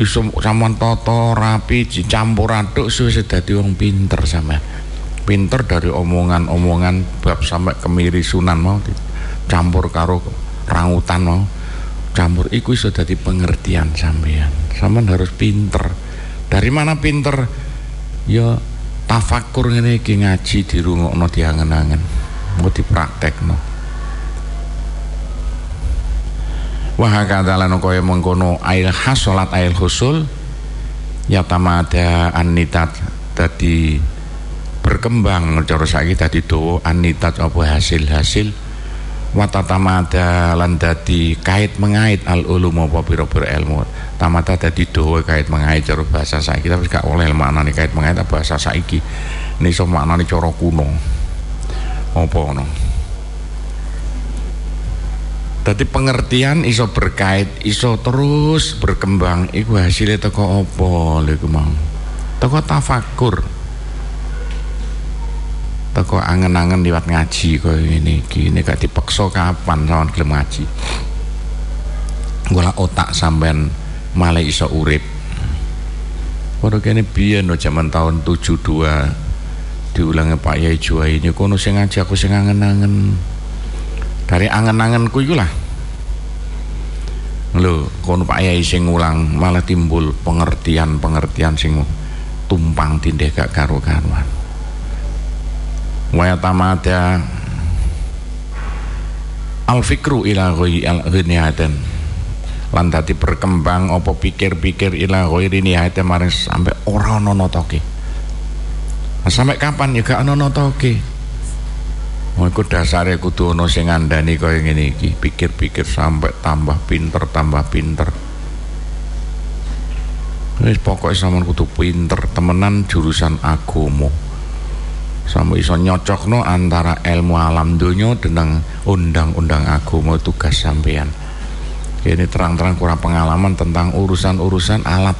iso sampean toto rapi dicampur aduk suwe dadi wong pinter sampean. Pinter dari omongan-omongan bab sampai kemiri sunan mau campur karo rangutan mau campur iku iso dadi pengertian sampean sampean harus pinter. Dari mana pinter? Ya tafakur ngene iki ngaji dirungokno diangen-angen. Mau dipraktekno wa hakadha lan kaya mengkono ail hasolat ail husul ya tamada anitat tadi berkembang. Cara saiki dadi dawa anitat apa hasil-hasil watatamada lan dadi kait mengait al ulum apa pira-pira ilmu tamata dadi dawa kait mengait cara bahasa saiki tapi gak oleh maknane kait mengait bahasa saiki ini iso maknane cara kuno apa ngono Tadi pengertian iso berkait, iso terus berkembang. Iku hasilnya teko opo lho mang. Teko tafakur. Teko angen-angen liwat ngaji kaya ini gini gak dipaksa kapan sama gelem ngaji. Gula otak sampean malah iso urip. Padha kene biyen no zaman tahun 72 diulangnya Pak Yai Juwai ini kono sing ngaji aku sing angen-angen dari angen-angenku iku lah lho kono Pak Yai sing ngulang malah timbul pengertian-pengertian sing tumpang tindih gak karu-karuan wa tamada al fikru ila ghairi lan dadi berkembang apa pikir-pikir ila ghairi niyatin maring sampai ora ana notoke sampai kapan ya gak ana notoke Oh, iku dasare kudu ana sing ngandani kaya ngene iki, pikir-pikir sampai tambah pinter, tambah pinter. Wis pokoke sampean kudu pinter temenan jurusan agama. Sampai iso nyocokno antara ilmu alam donya dengan undang-undang agama tugas sampean. Ini terang-terang kurang pengalaman tentang urusan-urusan alat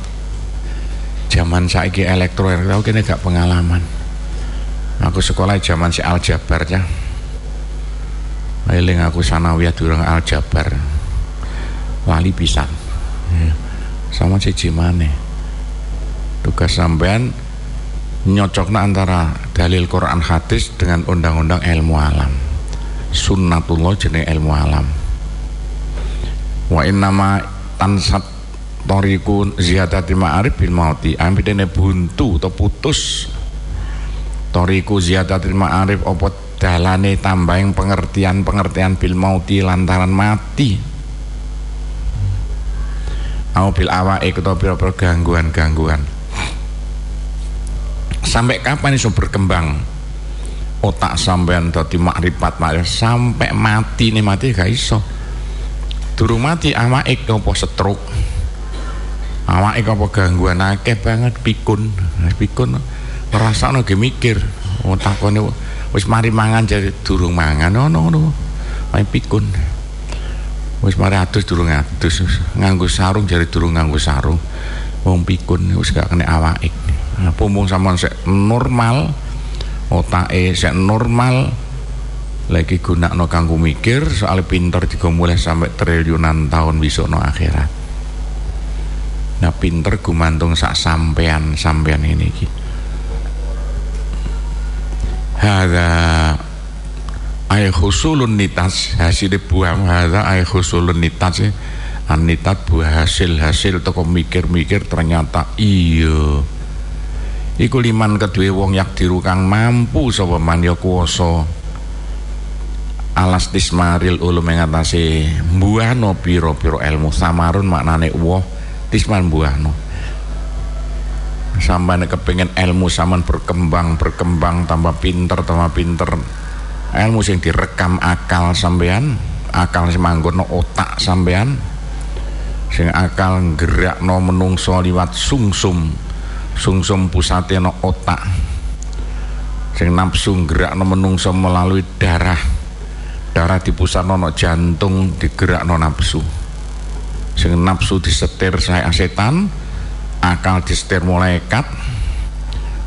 zaman saiki elektro aku kene gak pengalaman. Aku sekolah zaman si aljabar ya eling aku sanawiyah durung aljabar wali pisan ya. sama siji maneh tugas sampean nyocokna antara dalil Quran hadis dengan undang-undang ilmu alam. Sunnatullah jenis ilmu alam. Wa innama tansat toriku ziyadati ma'arif bil mauti. Ambidene buntu atau putus. Toriku ziyadati ma'arif opot dalane tambahin pengertian-pengertian bil mauti lantaran mati. Au bil utawa pira-pira gangguan-gangguan sampai kapan iso berkembang? Otak sampean dadi makrifat sampai mati nih mati gak iso. Durung mati awake apa stroke awake apa gangguan. Akeh banget pikun. Pikun ngrasakno ge mikir. Otakane oh, wis mari mangan jadi durung mangan. Ono ngono ae pikun. Wis mari adus durung adus. Nganggo sarung jadi durung nganggo sarung. Wong pikun wis gak kena awake pumbung sampean sek normal otake sek normal lagi gunakno kanggo mikir soal pinter juga mulai sampai triliunan tahun bisa no akhirat. Nah pinter gumantung sak sampean sampean ini gitu hadza ay husulun nitas hasil buah hadza ay husulun nitas anitat buah hasil hasil toko mikir-mikir ternyata iya iku liman kedua wong yak diru kang mampu sapa man ya kuwasa. Alas tismaril ulum ing atase mbuahno pira-pira ilmu. Samarun maknane wah tisman mbuahno. Sampai kepengen ilmu saman berkembang berkembang tambah pinter tambah pinter. Ilmu sing direkam akal sampean akal sing manggono otak sampean sing akal gerak no menungso liwat sungsum sungsum pusatnya no otak. Sing nafsu gerak menungso melalui darah. Darah di pusat nono jantung digerak no nafsu sing nafsu disetir saya setan akal disetir malaikat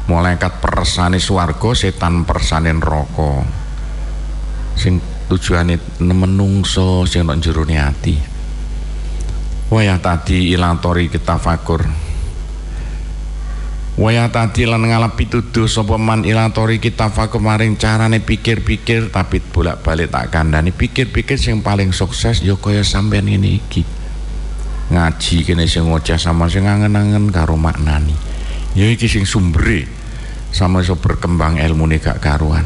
malaikat persani swarga setan persani neraka. Sing tujuane menungso sing nek jero ati. Wayah tadi ilantori kita fakur Waya tadi lan ngalap pituduh sapa man ilatori kita fakur maring carane pikir-pikir tapi bolak-balik tak kandani pikir-pikir sing paling sukses ya kaya sampean ini iki. Ngaji kene sing ngoceh sama sing ngangen-angen karo maknani. Ya iki sing sumbere sama iso berkembang ilmu gak karuan.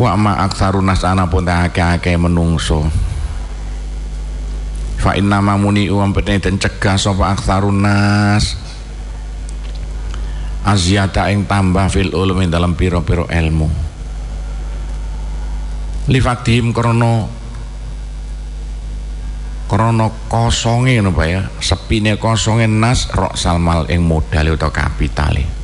Wa ma aksarunas ana pun tak akeh-akeh menungso fa inna mamuni uam petene dan cegah sapa aksarunas azyata ing tambah fil ulumi dalam piro-piro ilmu. Lifatihim krono krono kosonge ngono Pak ya. Sepine kosonge nas rok salmal ing modal atau kapitale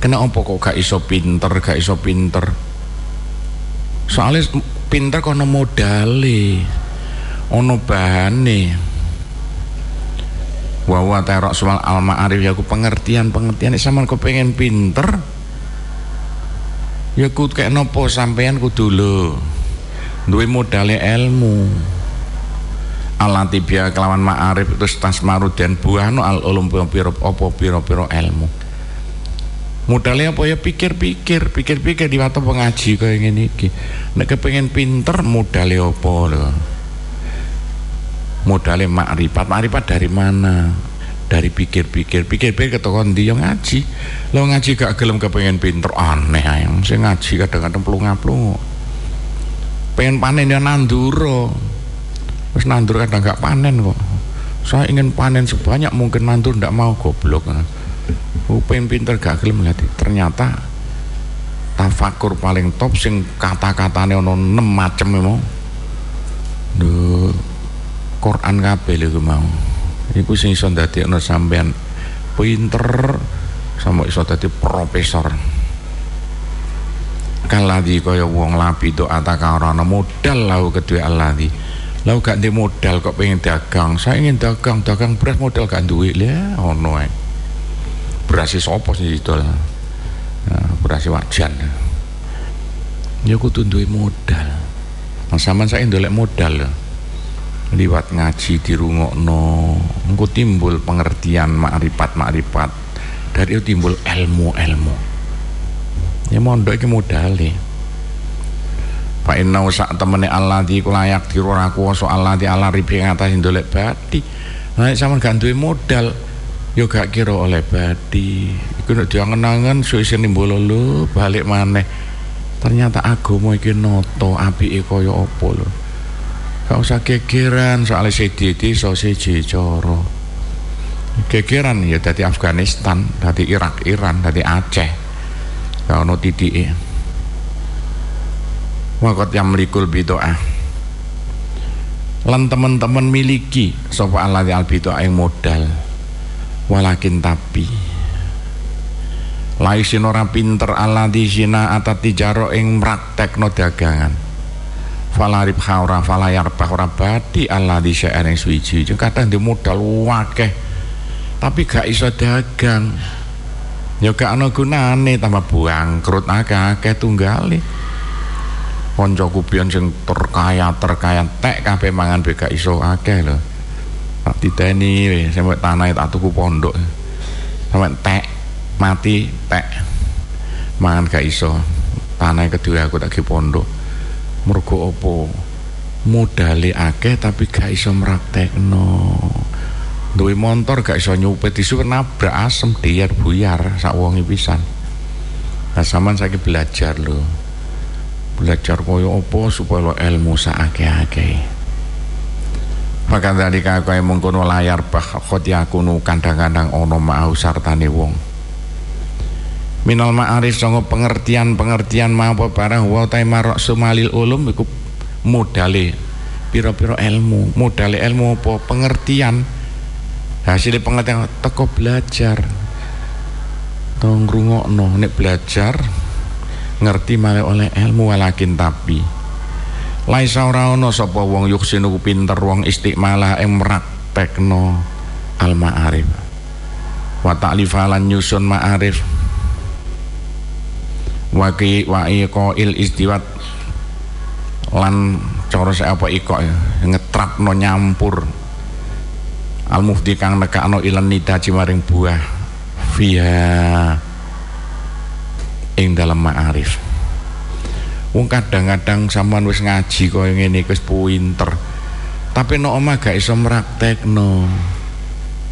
kena opo kok gak iso pinter gak iso pinter? Soalnya pinter kono modale ono bahane. Wa terok soal al ma'arif ya ku pengertian pengertian. Sama kau pengen pinter ya ku kayak nopo sampean ku dulu duwe modalnya ilmu alati biya kelawan ma'arif terus tasmaru dan buahno al ulum piro opo piro piro ilmu modalnya apa ya? Pikir-pikir pikir-pikir di waktu pengaji kaya ngene iki. Nek kepengen pinter modalnya apa loh modalnya makrifat. Makrifat dari mana? Dari pikir-pikir. Pikir-pikir ketokon yang ngaji? Lo ngaji gak gelem kepengen pinter aneh yang saya ngaji kadang-kadang pelung-pelung pengen panen ya nanduro. Terus nandur kadang gak panen kok. Saya ingin panen sebanyak mungkin nandur ndak mau goblok oh, pinter gak gelem ternyata tafakur paling top sing kata-katanya ono 6 macem memang Duh, Quran kabeh lho mau. Iku sing iso ndadekno sampean pinter sama iso dadi profesor. Kaladi kaya wong labi do ataka ora modal lau kedue aladi lau gak di modal kok pengen dagang. Saya ingin dagang dagang beras modal gak duit ya ono ae beras sapa sing didol nah, beras wajan ya kudu duwe modal. Nah, sampean saya ndolek modal liwat ngaji di no engko timbul pengertian makrifat-makrifat. Dari itu timbul ilmu-ilmu. Ya mondok iki modale. Pak inna sak temene Allah di kulayak diru aku so Allah di Allah ribi ngatas indolek badi nah sama gak duwe modal yo gak kira oleh badi iku nek diangen-angen suwe nimbul lo balik maneh ternyata agama iki noto apike kaya apa lho Gak usah gegeran soalnya sediti so siji coro. Gegeran ya dari Afghanistan, dari Irak, Iran, dari Aceh. Gak ono titike. Wakot yang melikul bidoah. Lan teman-teman miliki sapa Allah al bidoah yang modal. Walakin tapi Laisin orang pinter Allah di sina atati jaro ing no dagangan. Falarib haura falayar bahura badi Allah di syai'an yang suci kadang di modal wakeh tapi gak iso dagang. Ya gak ana gunane tambah bangkrut akeh-akeh tunggali koncoku pion sing terkaya terkaya tek kabeh mangan be gak iso akeh lho tak titeni sampe tanah tak tuku pondok. Sampe tek mati tek. Mangan gak iso. Tanah kedua aku tak pondok. Mergo apa modale akeh tapi gak iso mraktekno duwe motor gak iso nyupet. Isu nabrak asem diar buyar sak wonge pisan. Nah sampean saiki belajar lho. Belajar koyo apa supaya lo ilmu sakake-akeh Maka dari kaya mengkono layar bah khoti akunu kadang-kadang ono mau sartane wong. Minal ma'arif songo pengertian-pengertian apa barang wa marok sumalil ulum iku modale pira-pira ilmu. Modale ilmu apa? Pengertian. Hasil pengertian teko belajar. Tong rungokno nek belajar ngerti malah oleh ilmu walakin tapi laisa ora ana sapa wong yuksinu pinter wong istiqmalah ing praktekno al ma'arif wa ta'lifalan nyusun ma'arif. Wa ki wa il istiwat. Lan cara apa iko ya? Ngetrapno nyampur. Al mufti kang nekakno ilan nida maring buah. Via ing dalam ma'arif wong kadang-kadang sampean wis ngaji kaya ngene wis pinter. Tapi no omah gak iso praktekno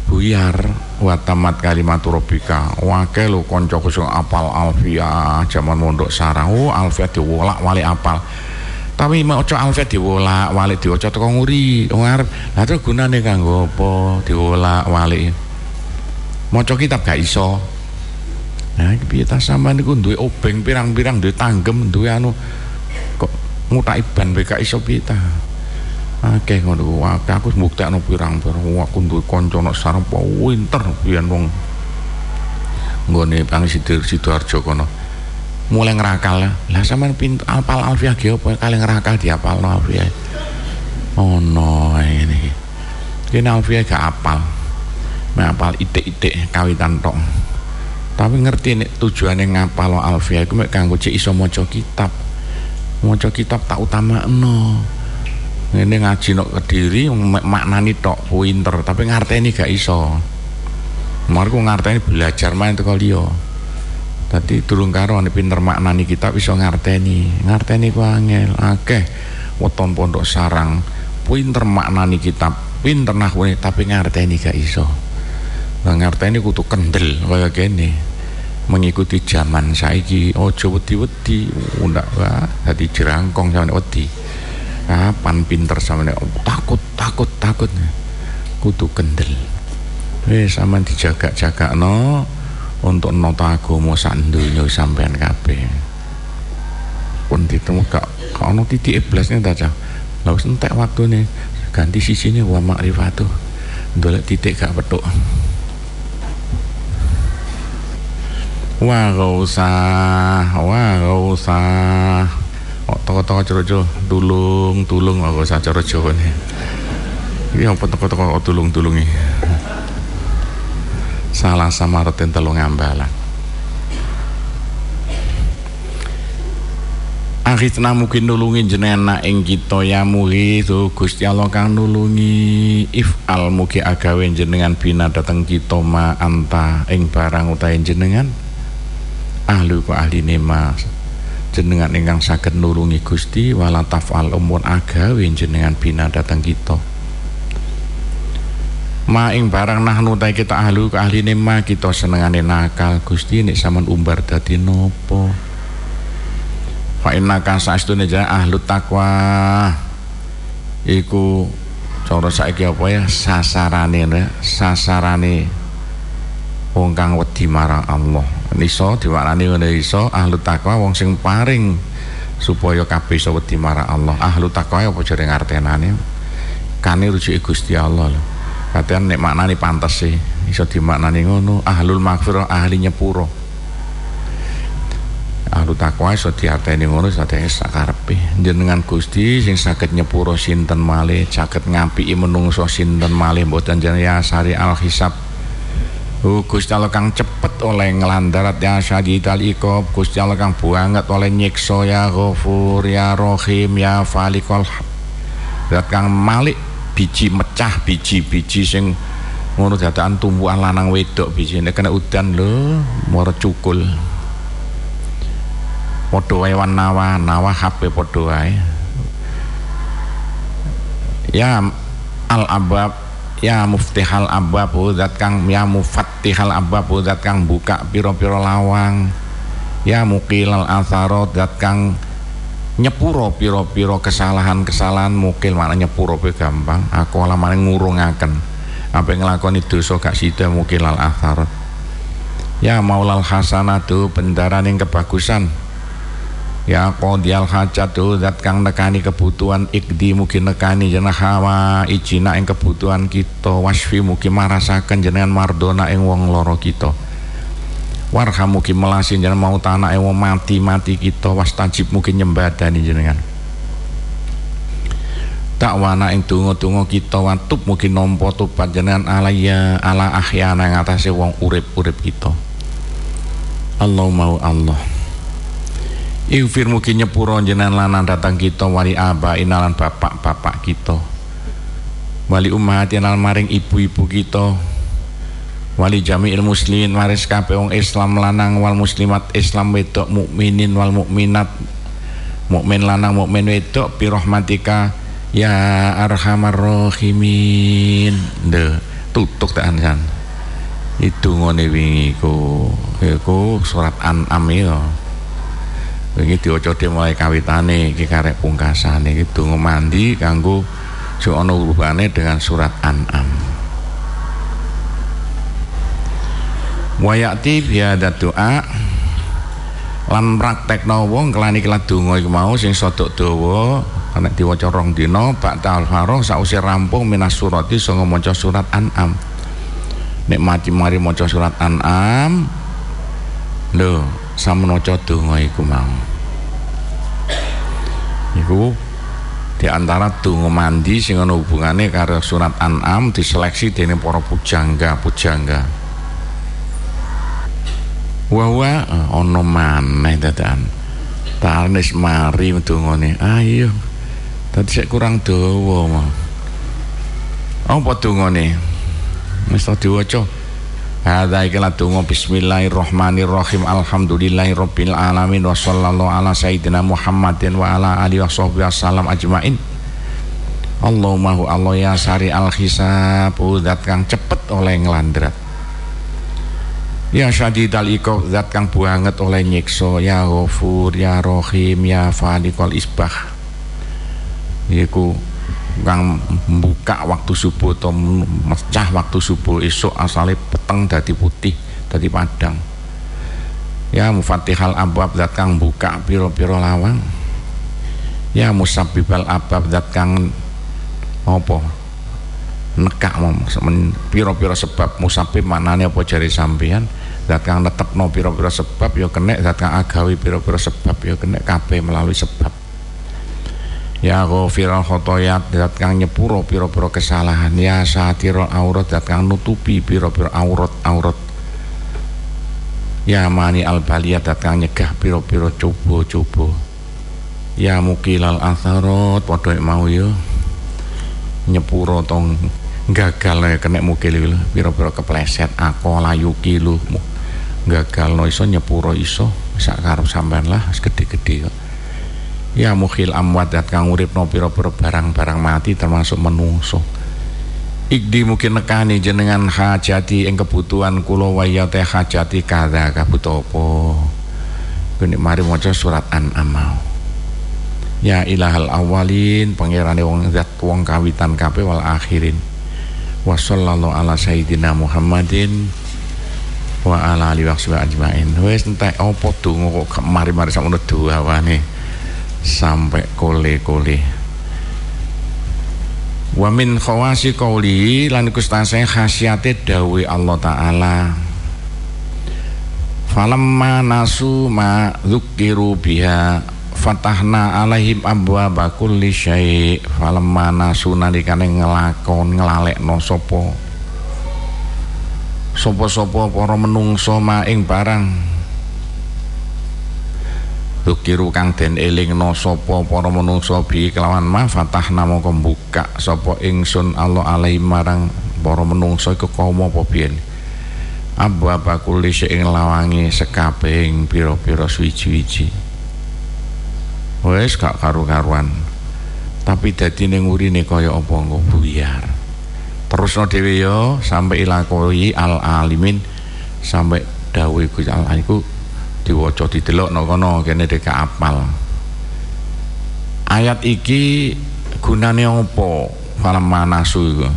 buyar watamat kalimat robika wake lo konco sing apal alfia zaman mondok sarang. Oh alfia diwolak wali apal. Tapi mau coba alfia diwolak wali diwaca teko nguri wong arep. Lha terus gunane kanggo apa diwolak wali maca kitab gak iso Nah, piye ta sampean niku duwe obeng pirang-pirang duwe tanggem duwe anu kok ngutak iban BK iso piye ta? Akeh ngono akeh aku mbuktekno pirang-pirang aku duwe kanca nek sareng pinter biyen wong nggone Bang Sidir Sidoarjo kono. Mulai ngerakal lah sampean pinter apal alfiah ge apa kali ngerakal diapalno alfiah. Oh no ini. Kene alfiah gak apal. Mek apal itik-itik kawitan tok tapi ngerti nih tujuannya ngapal alfiah itu mek kanggo cek iso maca kitab. Maca kitab tak utama no ini ngaji nok kediri maknani tok pinter tapi ngarteni gak iso. Marku ngarteni belajar main teko liya. Tadi turun karo ane pinter maknani kitab iso ngarteni. Ngarteni ku angel. Akeh weton pondok sarang. Pinter maknani kitab pinter nahwune tapi ngarteni gak iso. Ngarteni kutu kendel kaya kene mengikuti zaman saiki. Ojo wedi-wedi ndak dadi jerangkong sampe wedi. Kapan pinter sampe takut takut takut. Kudu kendel. Wis sampean dijaga-jaga no untuk nota agama sak donya sampean kabeh. Pun ditemu gak gak ono titik iblasnya ta cah lha wis entek waktune ganti sisine wa makrifatu ndolek titik gak petuk Wah gak usah. Wah gak usah. Oh toko-toko coro-coro Tulung, tulung Gak usah nih Ini. Apa toko-toko tulung-tulung ini Salah sama roten telung ambalan. Akhirnya mungkin nulungi jenengan ing kita ya mugi. Tu Gusti Allah kang nulungi. Al mugi agawe jenengan bina dateng kita ma anta ing barang utai jenengan ahli ku ahli nema. Jenengan ingkang saged nulungi Gusti wala tafal umur agawe jenengan bina datang kita. Ma ing barang nahnu ta kita ahli ku ahli nema kita senengane nakal. Gusti nek sampean umbar dadi nopo? Fa innaka saestune jane ahli takwa iku cara saiki apa ya? Sasarane sasarane wong kang wedi marang Allah iso diwarani ngene iso ahlu takwa wong sing paring supaya kabeh iso wedi marang Allah. Ahlu takwa apa jare ngartenane? Kane rujuke Gusti Allah lho. Kadang nek maknane pantes sih iso dimaknani ngono ahlul maghfirah ahli nyepuro. Ahlu takwa iso diarteni ngono iso sakarepe jenengan Gusti sing saged nyepuro sinten malih saged ngampiki menungso sinten malih mboten jeneng ya sari al hisab Oh, Gusti Allah kang cepet oleh ngelandarat ya syadidal ikob Gusti Allah kang banget oleh nyiksa ya ghafur ya rohim ya falikol Zat kang malik biji mecah biji-biji sing ngono dadakan tumbuhan lanang wedok biji. Ini kena udan lho moro cukul. Padha wae nawa nawa HP padha wae. Ya al abab ya muftihal abab zat kang ya mufattihal abab zat kang buka piro-piro lawang. Ya mukilal atharot zat kang nyepuro piro-piro kesalahan-kesalahan mukil mana nyepuro pe gampang. Aku ala mana ngurungaken. Apa yang ngelakoni dosa gak sida mukilal atharot ya maulal hasanatu bendaran yang kebagusan ya qadiyal hajatu zat kang nekani kebutuhan ikdi mungkin nekani jenah hawa ijina ing kebutuhan kita wasfi mungkin marasakan jenengan mardona ing wong loro kita. Warham mugi melasi jenengan mau tanah ewo mati-mati kita wastajib mugi nyembadani jenengan. Tak wana ing donga-donga kita watub mugi nampa tobat jenengan alaya ala ahyana ing atase wong urip-urip kita. Allah mau Allah Ighfir mugi nyepuro jenengan lanang datang kita wali aba inalan bapak-bapak kita. Wali ummahat inalan maring ibu-ibu kita. Wali jami'il muslimin maris kabeh Islam lanang wal muslimat Islam wedok mukminin wal mukminat. Mukmin lanang mukmin wedok bi rahmatika ya arhamar rahimin. De tutuk tak itu ngone wingi ku. Surat an'am ya wingi diwaca mulai kawitane iki karek pungkasane iki donga mandi kanggo so ana dengan surat an'am. Wayati biada doa lan praktekno wong kelani kelat donga iku mau sing sodok dawa nek diwaca rong dina ba'da al-farah sausé rampung minas surati sanga maca surat an'am. Nek mati mari maca surat an'am lho samenoco donga iku mau iku di antara donga mandi sing ana hubungane karo surat an'am diseleksi dening para pujangga pujangga wawa eh, ono maneh dadakan tanis mari ndongane ayo tadi saya kurang dawa apa dongane? Wis diwaca Hadza ikilah donga bismillahirrahmanirrahim. Alhamdulillahirabbil alamin wa sallallahu ala sayyidina Muhammadin wa ala alihi washabbihi wasallam ajmain. Allahumma Allah ya sari al hisab zat kang cepet oleh nglandrat Ya syadidal iqab zat kang banget oleh nyiksa. Ya ghafur ya rohim ya faliqal isbah. Iku kang membuka waktu subuh atau mecah waktu subuh esok asale peteng dadi putih dadi padang. Ya mufatihal abab zat kang buka piro-piro lawang. Ya musabibal abab zat kang apa? Nekak piro-piro sebab musabib manane apa jari sampean zat kang netepno pira-pira sebab ya kena zat kang agawi pira-pira sebab ya kena kabeh melalui sebab ya ghafiral khotoyat zat kang nyepuro pira-pira kesalahan. Ya satirul aurat zat kang nutupi pira-pira aurat-aurat ya mani al baliyat zat kang nyegah pira-pira coba-coba. Ya mukilal atharat padha mau ya. Nyepuro tong gagal ya kena mukil pira-pira kepleset aku layu kilu. Gagal no iso nyepuro iso. Sak karep sampean lah gede-gede kok ya mukhil amwat dat kang uripno pira-pira barang-barang mati termasuk menungso. Ikdi mungkin nekani jenengan hajati yang kebutuhan kulo waya teh hajati kada kabutopo Kini mari maca surat An'am Ya ilahal awalin pangerane wong zat wong kawitan kabeh wal akhirin. Wa sallallahu ala sayyidina Muhammadin wa ala alihi wa ajmain. Wis entek apa donga kok mari-mari sakmono doawane sampai kole-kole. Wa min khawasi qauli lan kustase khasiate dawe Allah taala. Falamma nasu ma dzukiru biha fatahna alaihim abwa kulli syai. Falamma nasu nalikane ngelakon nglalekno sapa? Sopo-sopo para menungso maing barang Dukiru kang den elingno sapa para menungso bi kelawan ma fatahna mongko buka sapa ingsun Allah alaihi marang para menungso iku kaum apa biyen? Abwa bakuli ing lawangi sekabehing pira-pira suwi-wiji Wes gak karu-karuan. Tapi dadi ning urine kaya apa engko buyar. Terusno dhewe yo sampai ilakoi al alimin sampai dawe Gusti Allah iku diwaca didelokno kono kene dek apal. Ayat iki gunane apa? Falam manasu iku.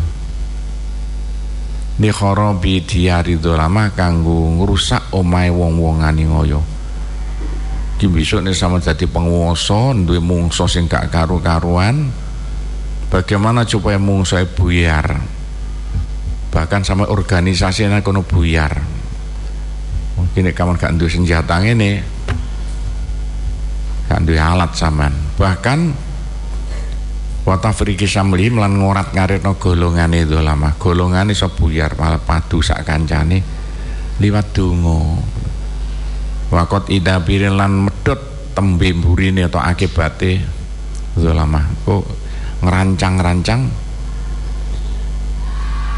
Ni kharabi diyari dolama kanggo ngrusak omahe wong-wongane ngoyo. Iki besok nek sama dadi penguasa duwe mungso sing gak karu-karuan bagaimana supaya mungso buyar? Bahkan sampai organisasi kono buyar ini kamu gak senjata ini gak alat zaman bahkan Wata friki samli melan ngorat ngaritno golongane itu lama. Golongane iso buyar malah padu sak kancane liwat dungo wakot ida lan medot tembe burine atau akibate lama. Kok ngerancang-rancang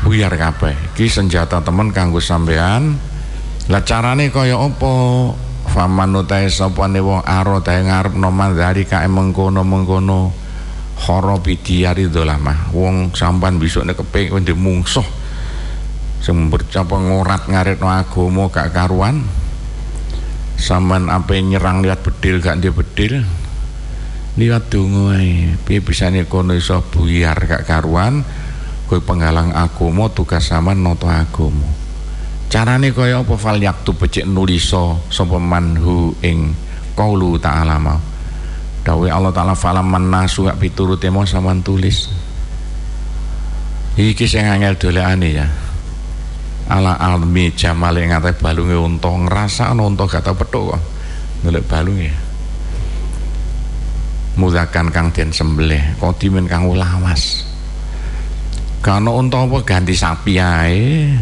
buyar kabeh. Iki senjata temen kanggo sampean lah carane kaya apa? Faman utahe sapane wong aro tae ngarepno mandari kae mengkono-mengkono. Hara bidiyari dolamah wong sampan besok nek kepengin ndek mungsuh. Sing bercapa ngorat ngaretno agama gak karuan. Sampean ape nyerang lihat bedil gak ndek bedil. Lihat donga ae. Piye bisane kono iso buyar gak karuan? Kowe penggalang agama tugas sampean noto agama carane kaya apa fal? Yaktu becik nuliso sapa manhu ing qaulu ta'ala mau. Dawe Allah Ta'ala falam nasu gak piturut mau sama tulis. Iki sing angel dolekane ya. Ala almi jamal yang ngate balunge unta ngerasa ana unta gak tau petuk kok golek balunge. Mudakan kang den sembelih kodimen kang lawas Kano unta apa ganti sapi ae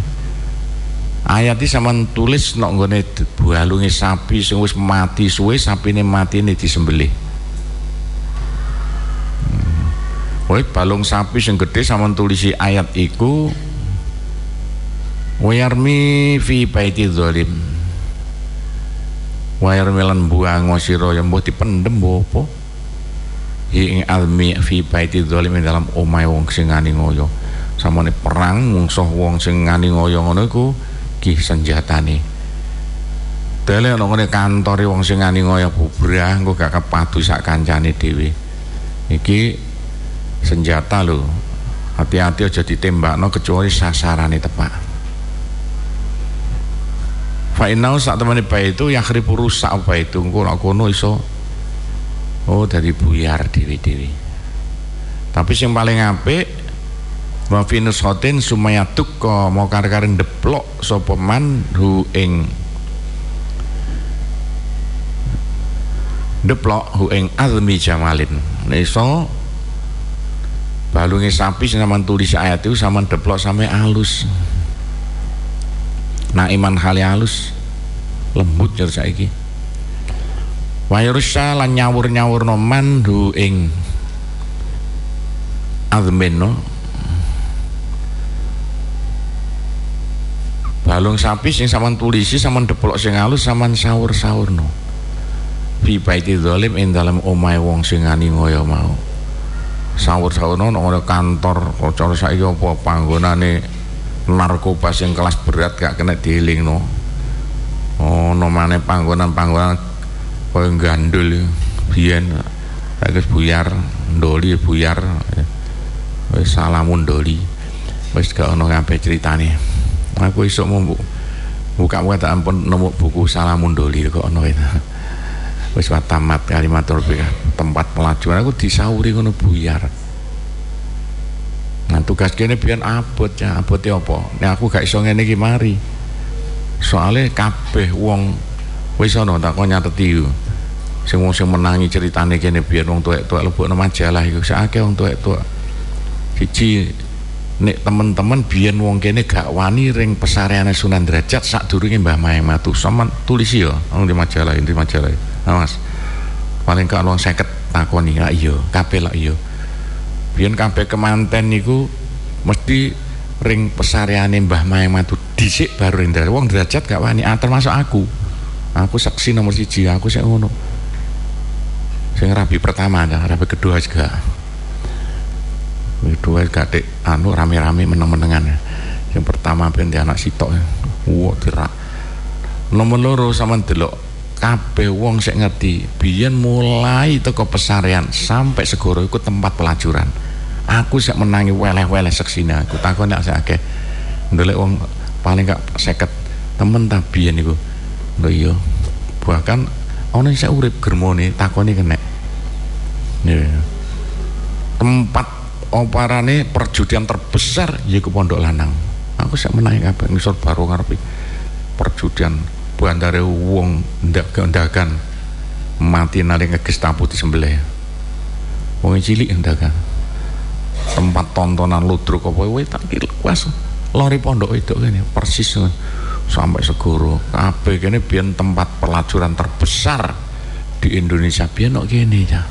ayat ini sama tulis nok nggone balunge sapi sing wis mati suwe sapine mati ini disembelih Woi balung sapi sing gede sama tulisi ayat iku Wayarmi fi baiti zalim Wayarmi lan buang sira yang mbok dipendem apa? Ing almi fi baiti zalim dalam omai wong sing ngani ngoyo. Samane perang mungsuh wong sing ngani ngoyo ngono iku ki senjatane Dele ana ngene kantore wong sing ngani ngoyo bubrah engko gak kepadu sak kancane dhewe. Iki senjata lo hati-hati aja ditembak no kecuali sasaran tepat Fa'inau saat teman baik itu yang kripu rusak apa itu kono kono iso. Oh dari buyar dewi tapi yang paling apik wa finus hotin sumayatuk ko mau kar-karin deplok sopeman hu ing deplok hu ing azmi jamalin. Iso balungi sapi sampean tulis ayat itu sampean deplok sampe alus. Nah iman hal halus lembut jar saiki. Wairusya lan nyawur-nyawur no mandu ing azmin no balung sapi sing sampean tulisi sampean deplok sing alus sampean sawur-sawur no fi baiti zalim ing dalam omahe wong sing ngani ngoyo mau. Sawur-sawurno ana kantor cara saiki apa panggonane narkoba sing kelas berat gak kena dielingno ono maneh panggonan-panggonan koyo gandul biyen saiki buyar ndoli buyar. Salamun ndoli. Wis gak ono kabeh critane aku iso mau buka buka ampun nemu buku salamun ndoli kok ono itu. Wis tamat kalimatul tempat pelajaran aku disauri ngono buyar. Nah tugas kene biar abot ya abotnya apa? Nek aku gak iso ngene iki mari. Soalnya kabeh wong wis ana tak kok nyateti sing wong sing menangi ceritane kene biar wong tuwek-tuwek lebokno majalah iku. Sakake wong tuwek-tuwek. Siji nek temen-temen biyen wong kene gak wani ring pesareane Sunan Derajat sadurunge Mbah Maematu sama tulis ya di majalah di majalah. Nah, mas. Paling gak wong seket takoni ya iya kabeh lah iya. Biyen kabeh kemanten niku mesti ring pesareane Mbah Maematu dhisik baru ring wong derajat gak wani ah, termasuk aku. Aku saksi nomor siji aku sing ngono. Sing rabi pertama ada rabi kedua juga kedua gak dek anu rame-rame meneng-menengan. Yang pertama ben anak sitok wah tirak nomor loro sama delok. Kabeh wong sik ngerti biyen mulai teko pesarian sampai segoro iku tempat pelacuran. Aku sik menangi weleh-weleh seksine aku. Takon nek sik akeh. Ndelok wong paling gak seket temen ta biyen iku. Lho iya. Bahkan ana sing urip germone takoni kena ya tempat oparane perjudian terbesar yaiku Pondok Lanang. Aku sik menangi kabeh ngisor baru ngarepe perjudian bandare wong ndak-ndakan mati nali ngeges tapu disembelih. Wong cilik ndakan tempat tontonan ludruk apa wae tak kuas lori pondok itu kene persis sampai segoro. Kabeh kene biyen tempat pelacuran terbesar di Indonesia. Biyen kok kene ya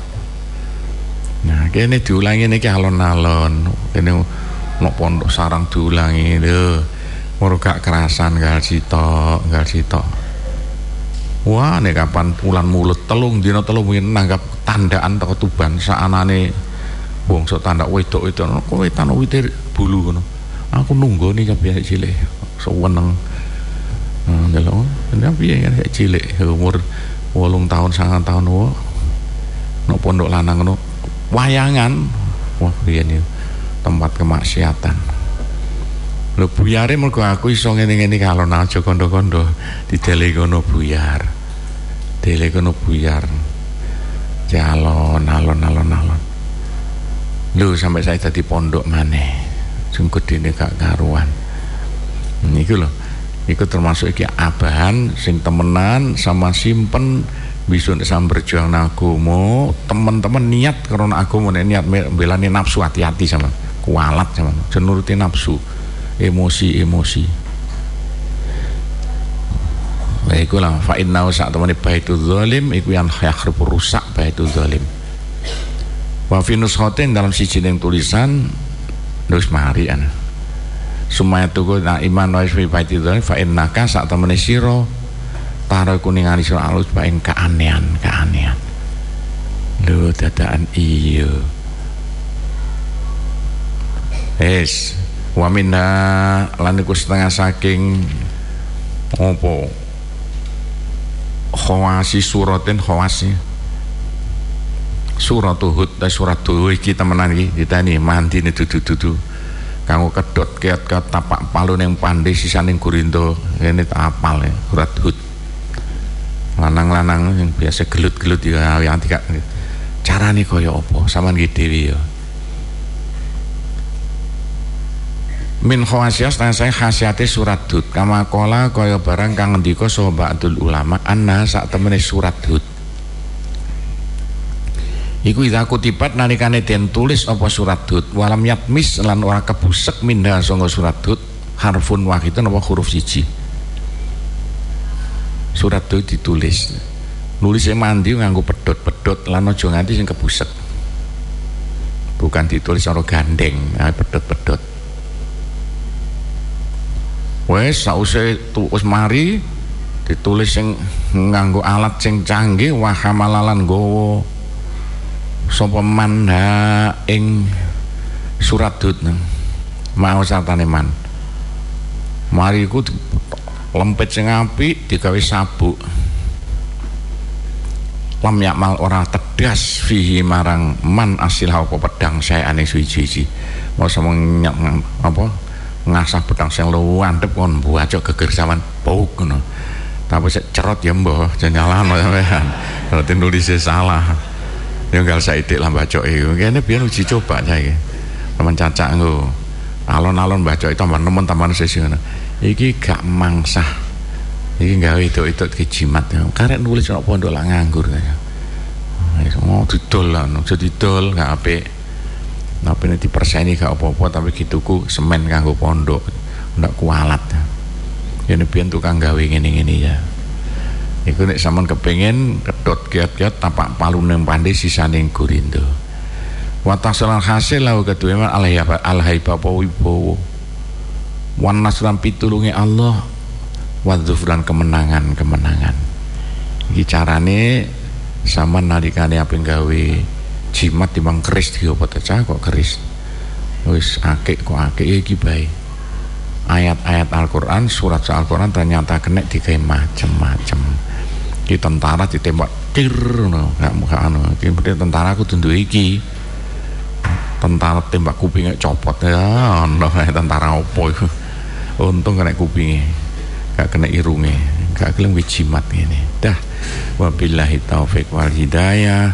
nah kene diulangi niki alon-alon. Kene no pondok sarang diulangi lho. Moro gak kerasan gal sitok gal sitok wah nek kapan bulan mulut telung dina telung nanggap tandaan teko tuban saanane wong tanda wedok itu kowe tanah witir bulu ngono. Aku nunggu nih kabeh cilik. Seweneng nah delok piye kan cilik. Umur wolung tahun sangat tahun wo no pondok lanang no wayangan wah piye tempat kemaksiatan Lho buyare mergo aku iso ngene-ngene kalau aja kondo-kondo didele kono buyar. Dele kono buyar. Jalon alon alon alon. Lho sampai saya jadi pondok maneh. Sing gedene gak karuan. Niku lho. Iku termasuk iki abahan sing temenan sama simpen bisa sama berjuang nagumo teman-teman niat karena aku mau niat belani nafsu hati-hati sama kualat sama jenuruti nafsu emosi-emosi iku lah fa inna sak temene baitu zalim iku yang yakhribu rusak baitu zalim. Wa fi nuskhatin dalam siji ning tulisan terus mari ana. Sumaya tuku na iman wa fi baitu zalim fa innaka sak temene sira tara kuningan sira alus bain keanehan keanehan. Lho dadaan iya. Es wa minna lan iku setengah saking opo khawasi suratin khawasi surat Hud dan surat Hud iki temenan iki ditani mandi dudu-dudu kanggo kedot keot ke tapak palu ning pandhe sisaning gurindo ini tak apal ya surat Hud lanang-lanang yang biasa gelut-gelut ya yang tiga carane kaya apa? Sampean iki dhewe ya. Min khawasias saya khasiate surat hud. Kama kola kaya barang kang ngendika saha ba'dul ulama anna sak temene surat hud. Iku idza kutibat nalikane den tulis apa surat hud. Walam yatmis lan ora kebusek minda sanga surat hud. Harfun wahidun apa huruf siji surat hud ditulis. Nulisnya mandi nganggo pedot-pedot lan aja nganti sing kebusek bukan ditulis orang gandeng pedot-pedot wes sause tulis mari ditulis sing nganggo alat sing canggih wah hamalalan gowo sapa manha ing surat dut mau sartane man. Mari iku lempet sing apik digawe sabuk. Lam yakmal ora tedas fihi marang man asil apa pedang saya aneh suci-suci mau sama apa ngasah pedang sing luwantep kon buacok geger saman bau ngono. Tapi sik cerot ya mbah nyalano sampean. Kalau nulis salah. Ya enggak saidik lah bacoke kene biyen uji coba saiki. Teman cacak nggo. Alon-alon bacoke tambah nemen tambah sesi iki gak mangsah. Iki gawe itu-itu kejimat karek nulis nek pondok lah nganggur ya mau didol lah aja didol gak apik. Tapi nanti perseni gak apa-apa tapi gituku semen kanggo pondok ndak kualat. Ya pian tukang gawe ngene-ngene ya. Iku nek sampean kepengin kedot kiat-kiat tapak palu ning pandhe sisane gurindo wa tahsalal hasil lahu kedue man alhai bapa wibowo wan nasran pitulungi Allah. Wa dzufran kemenangan-kemenangan iki carane sama nalikane apa gawe jimat timbang keris apa cah kok keris? Wis akik kok akik iki bae. Ayat-ayat Al-Qur'an surat Al-Qur'an ternyata kena digawe macem-macem. Di tentara ditembak tir no gak muka anu. Iki tentara aku tundu iki. Tentara tembak kupingnya copot. Ya no tentara opo itu untung kena kupingnya gak kena irungnya gak kelem jimat ini dah. Wabillahi taufik wal hidayah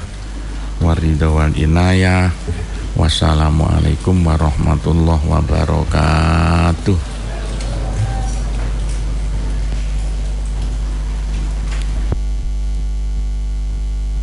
waridha wal inayah. Wassalamualaikum warahmatullahi wabarakatuh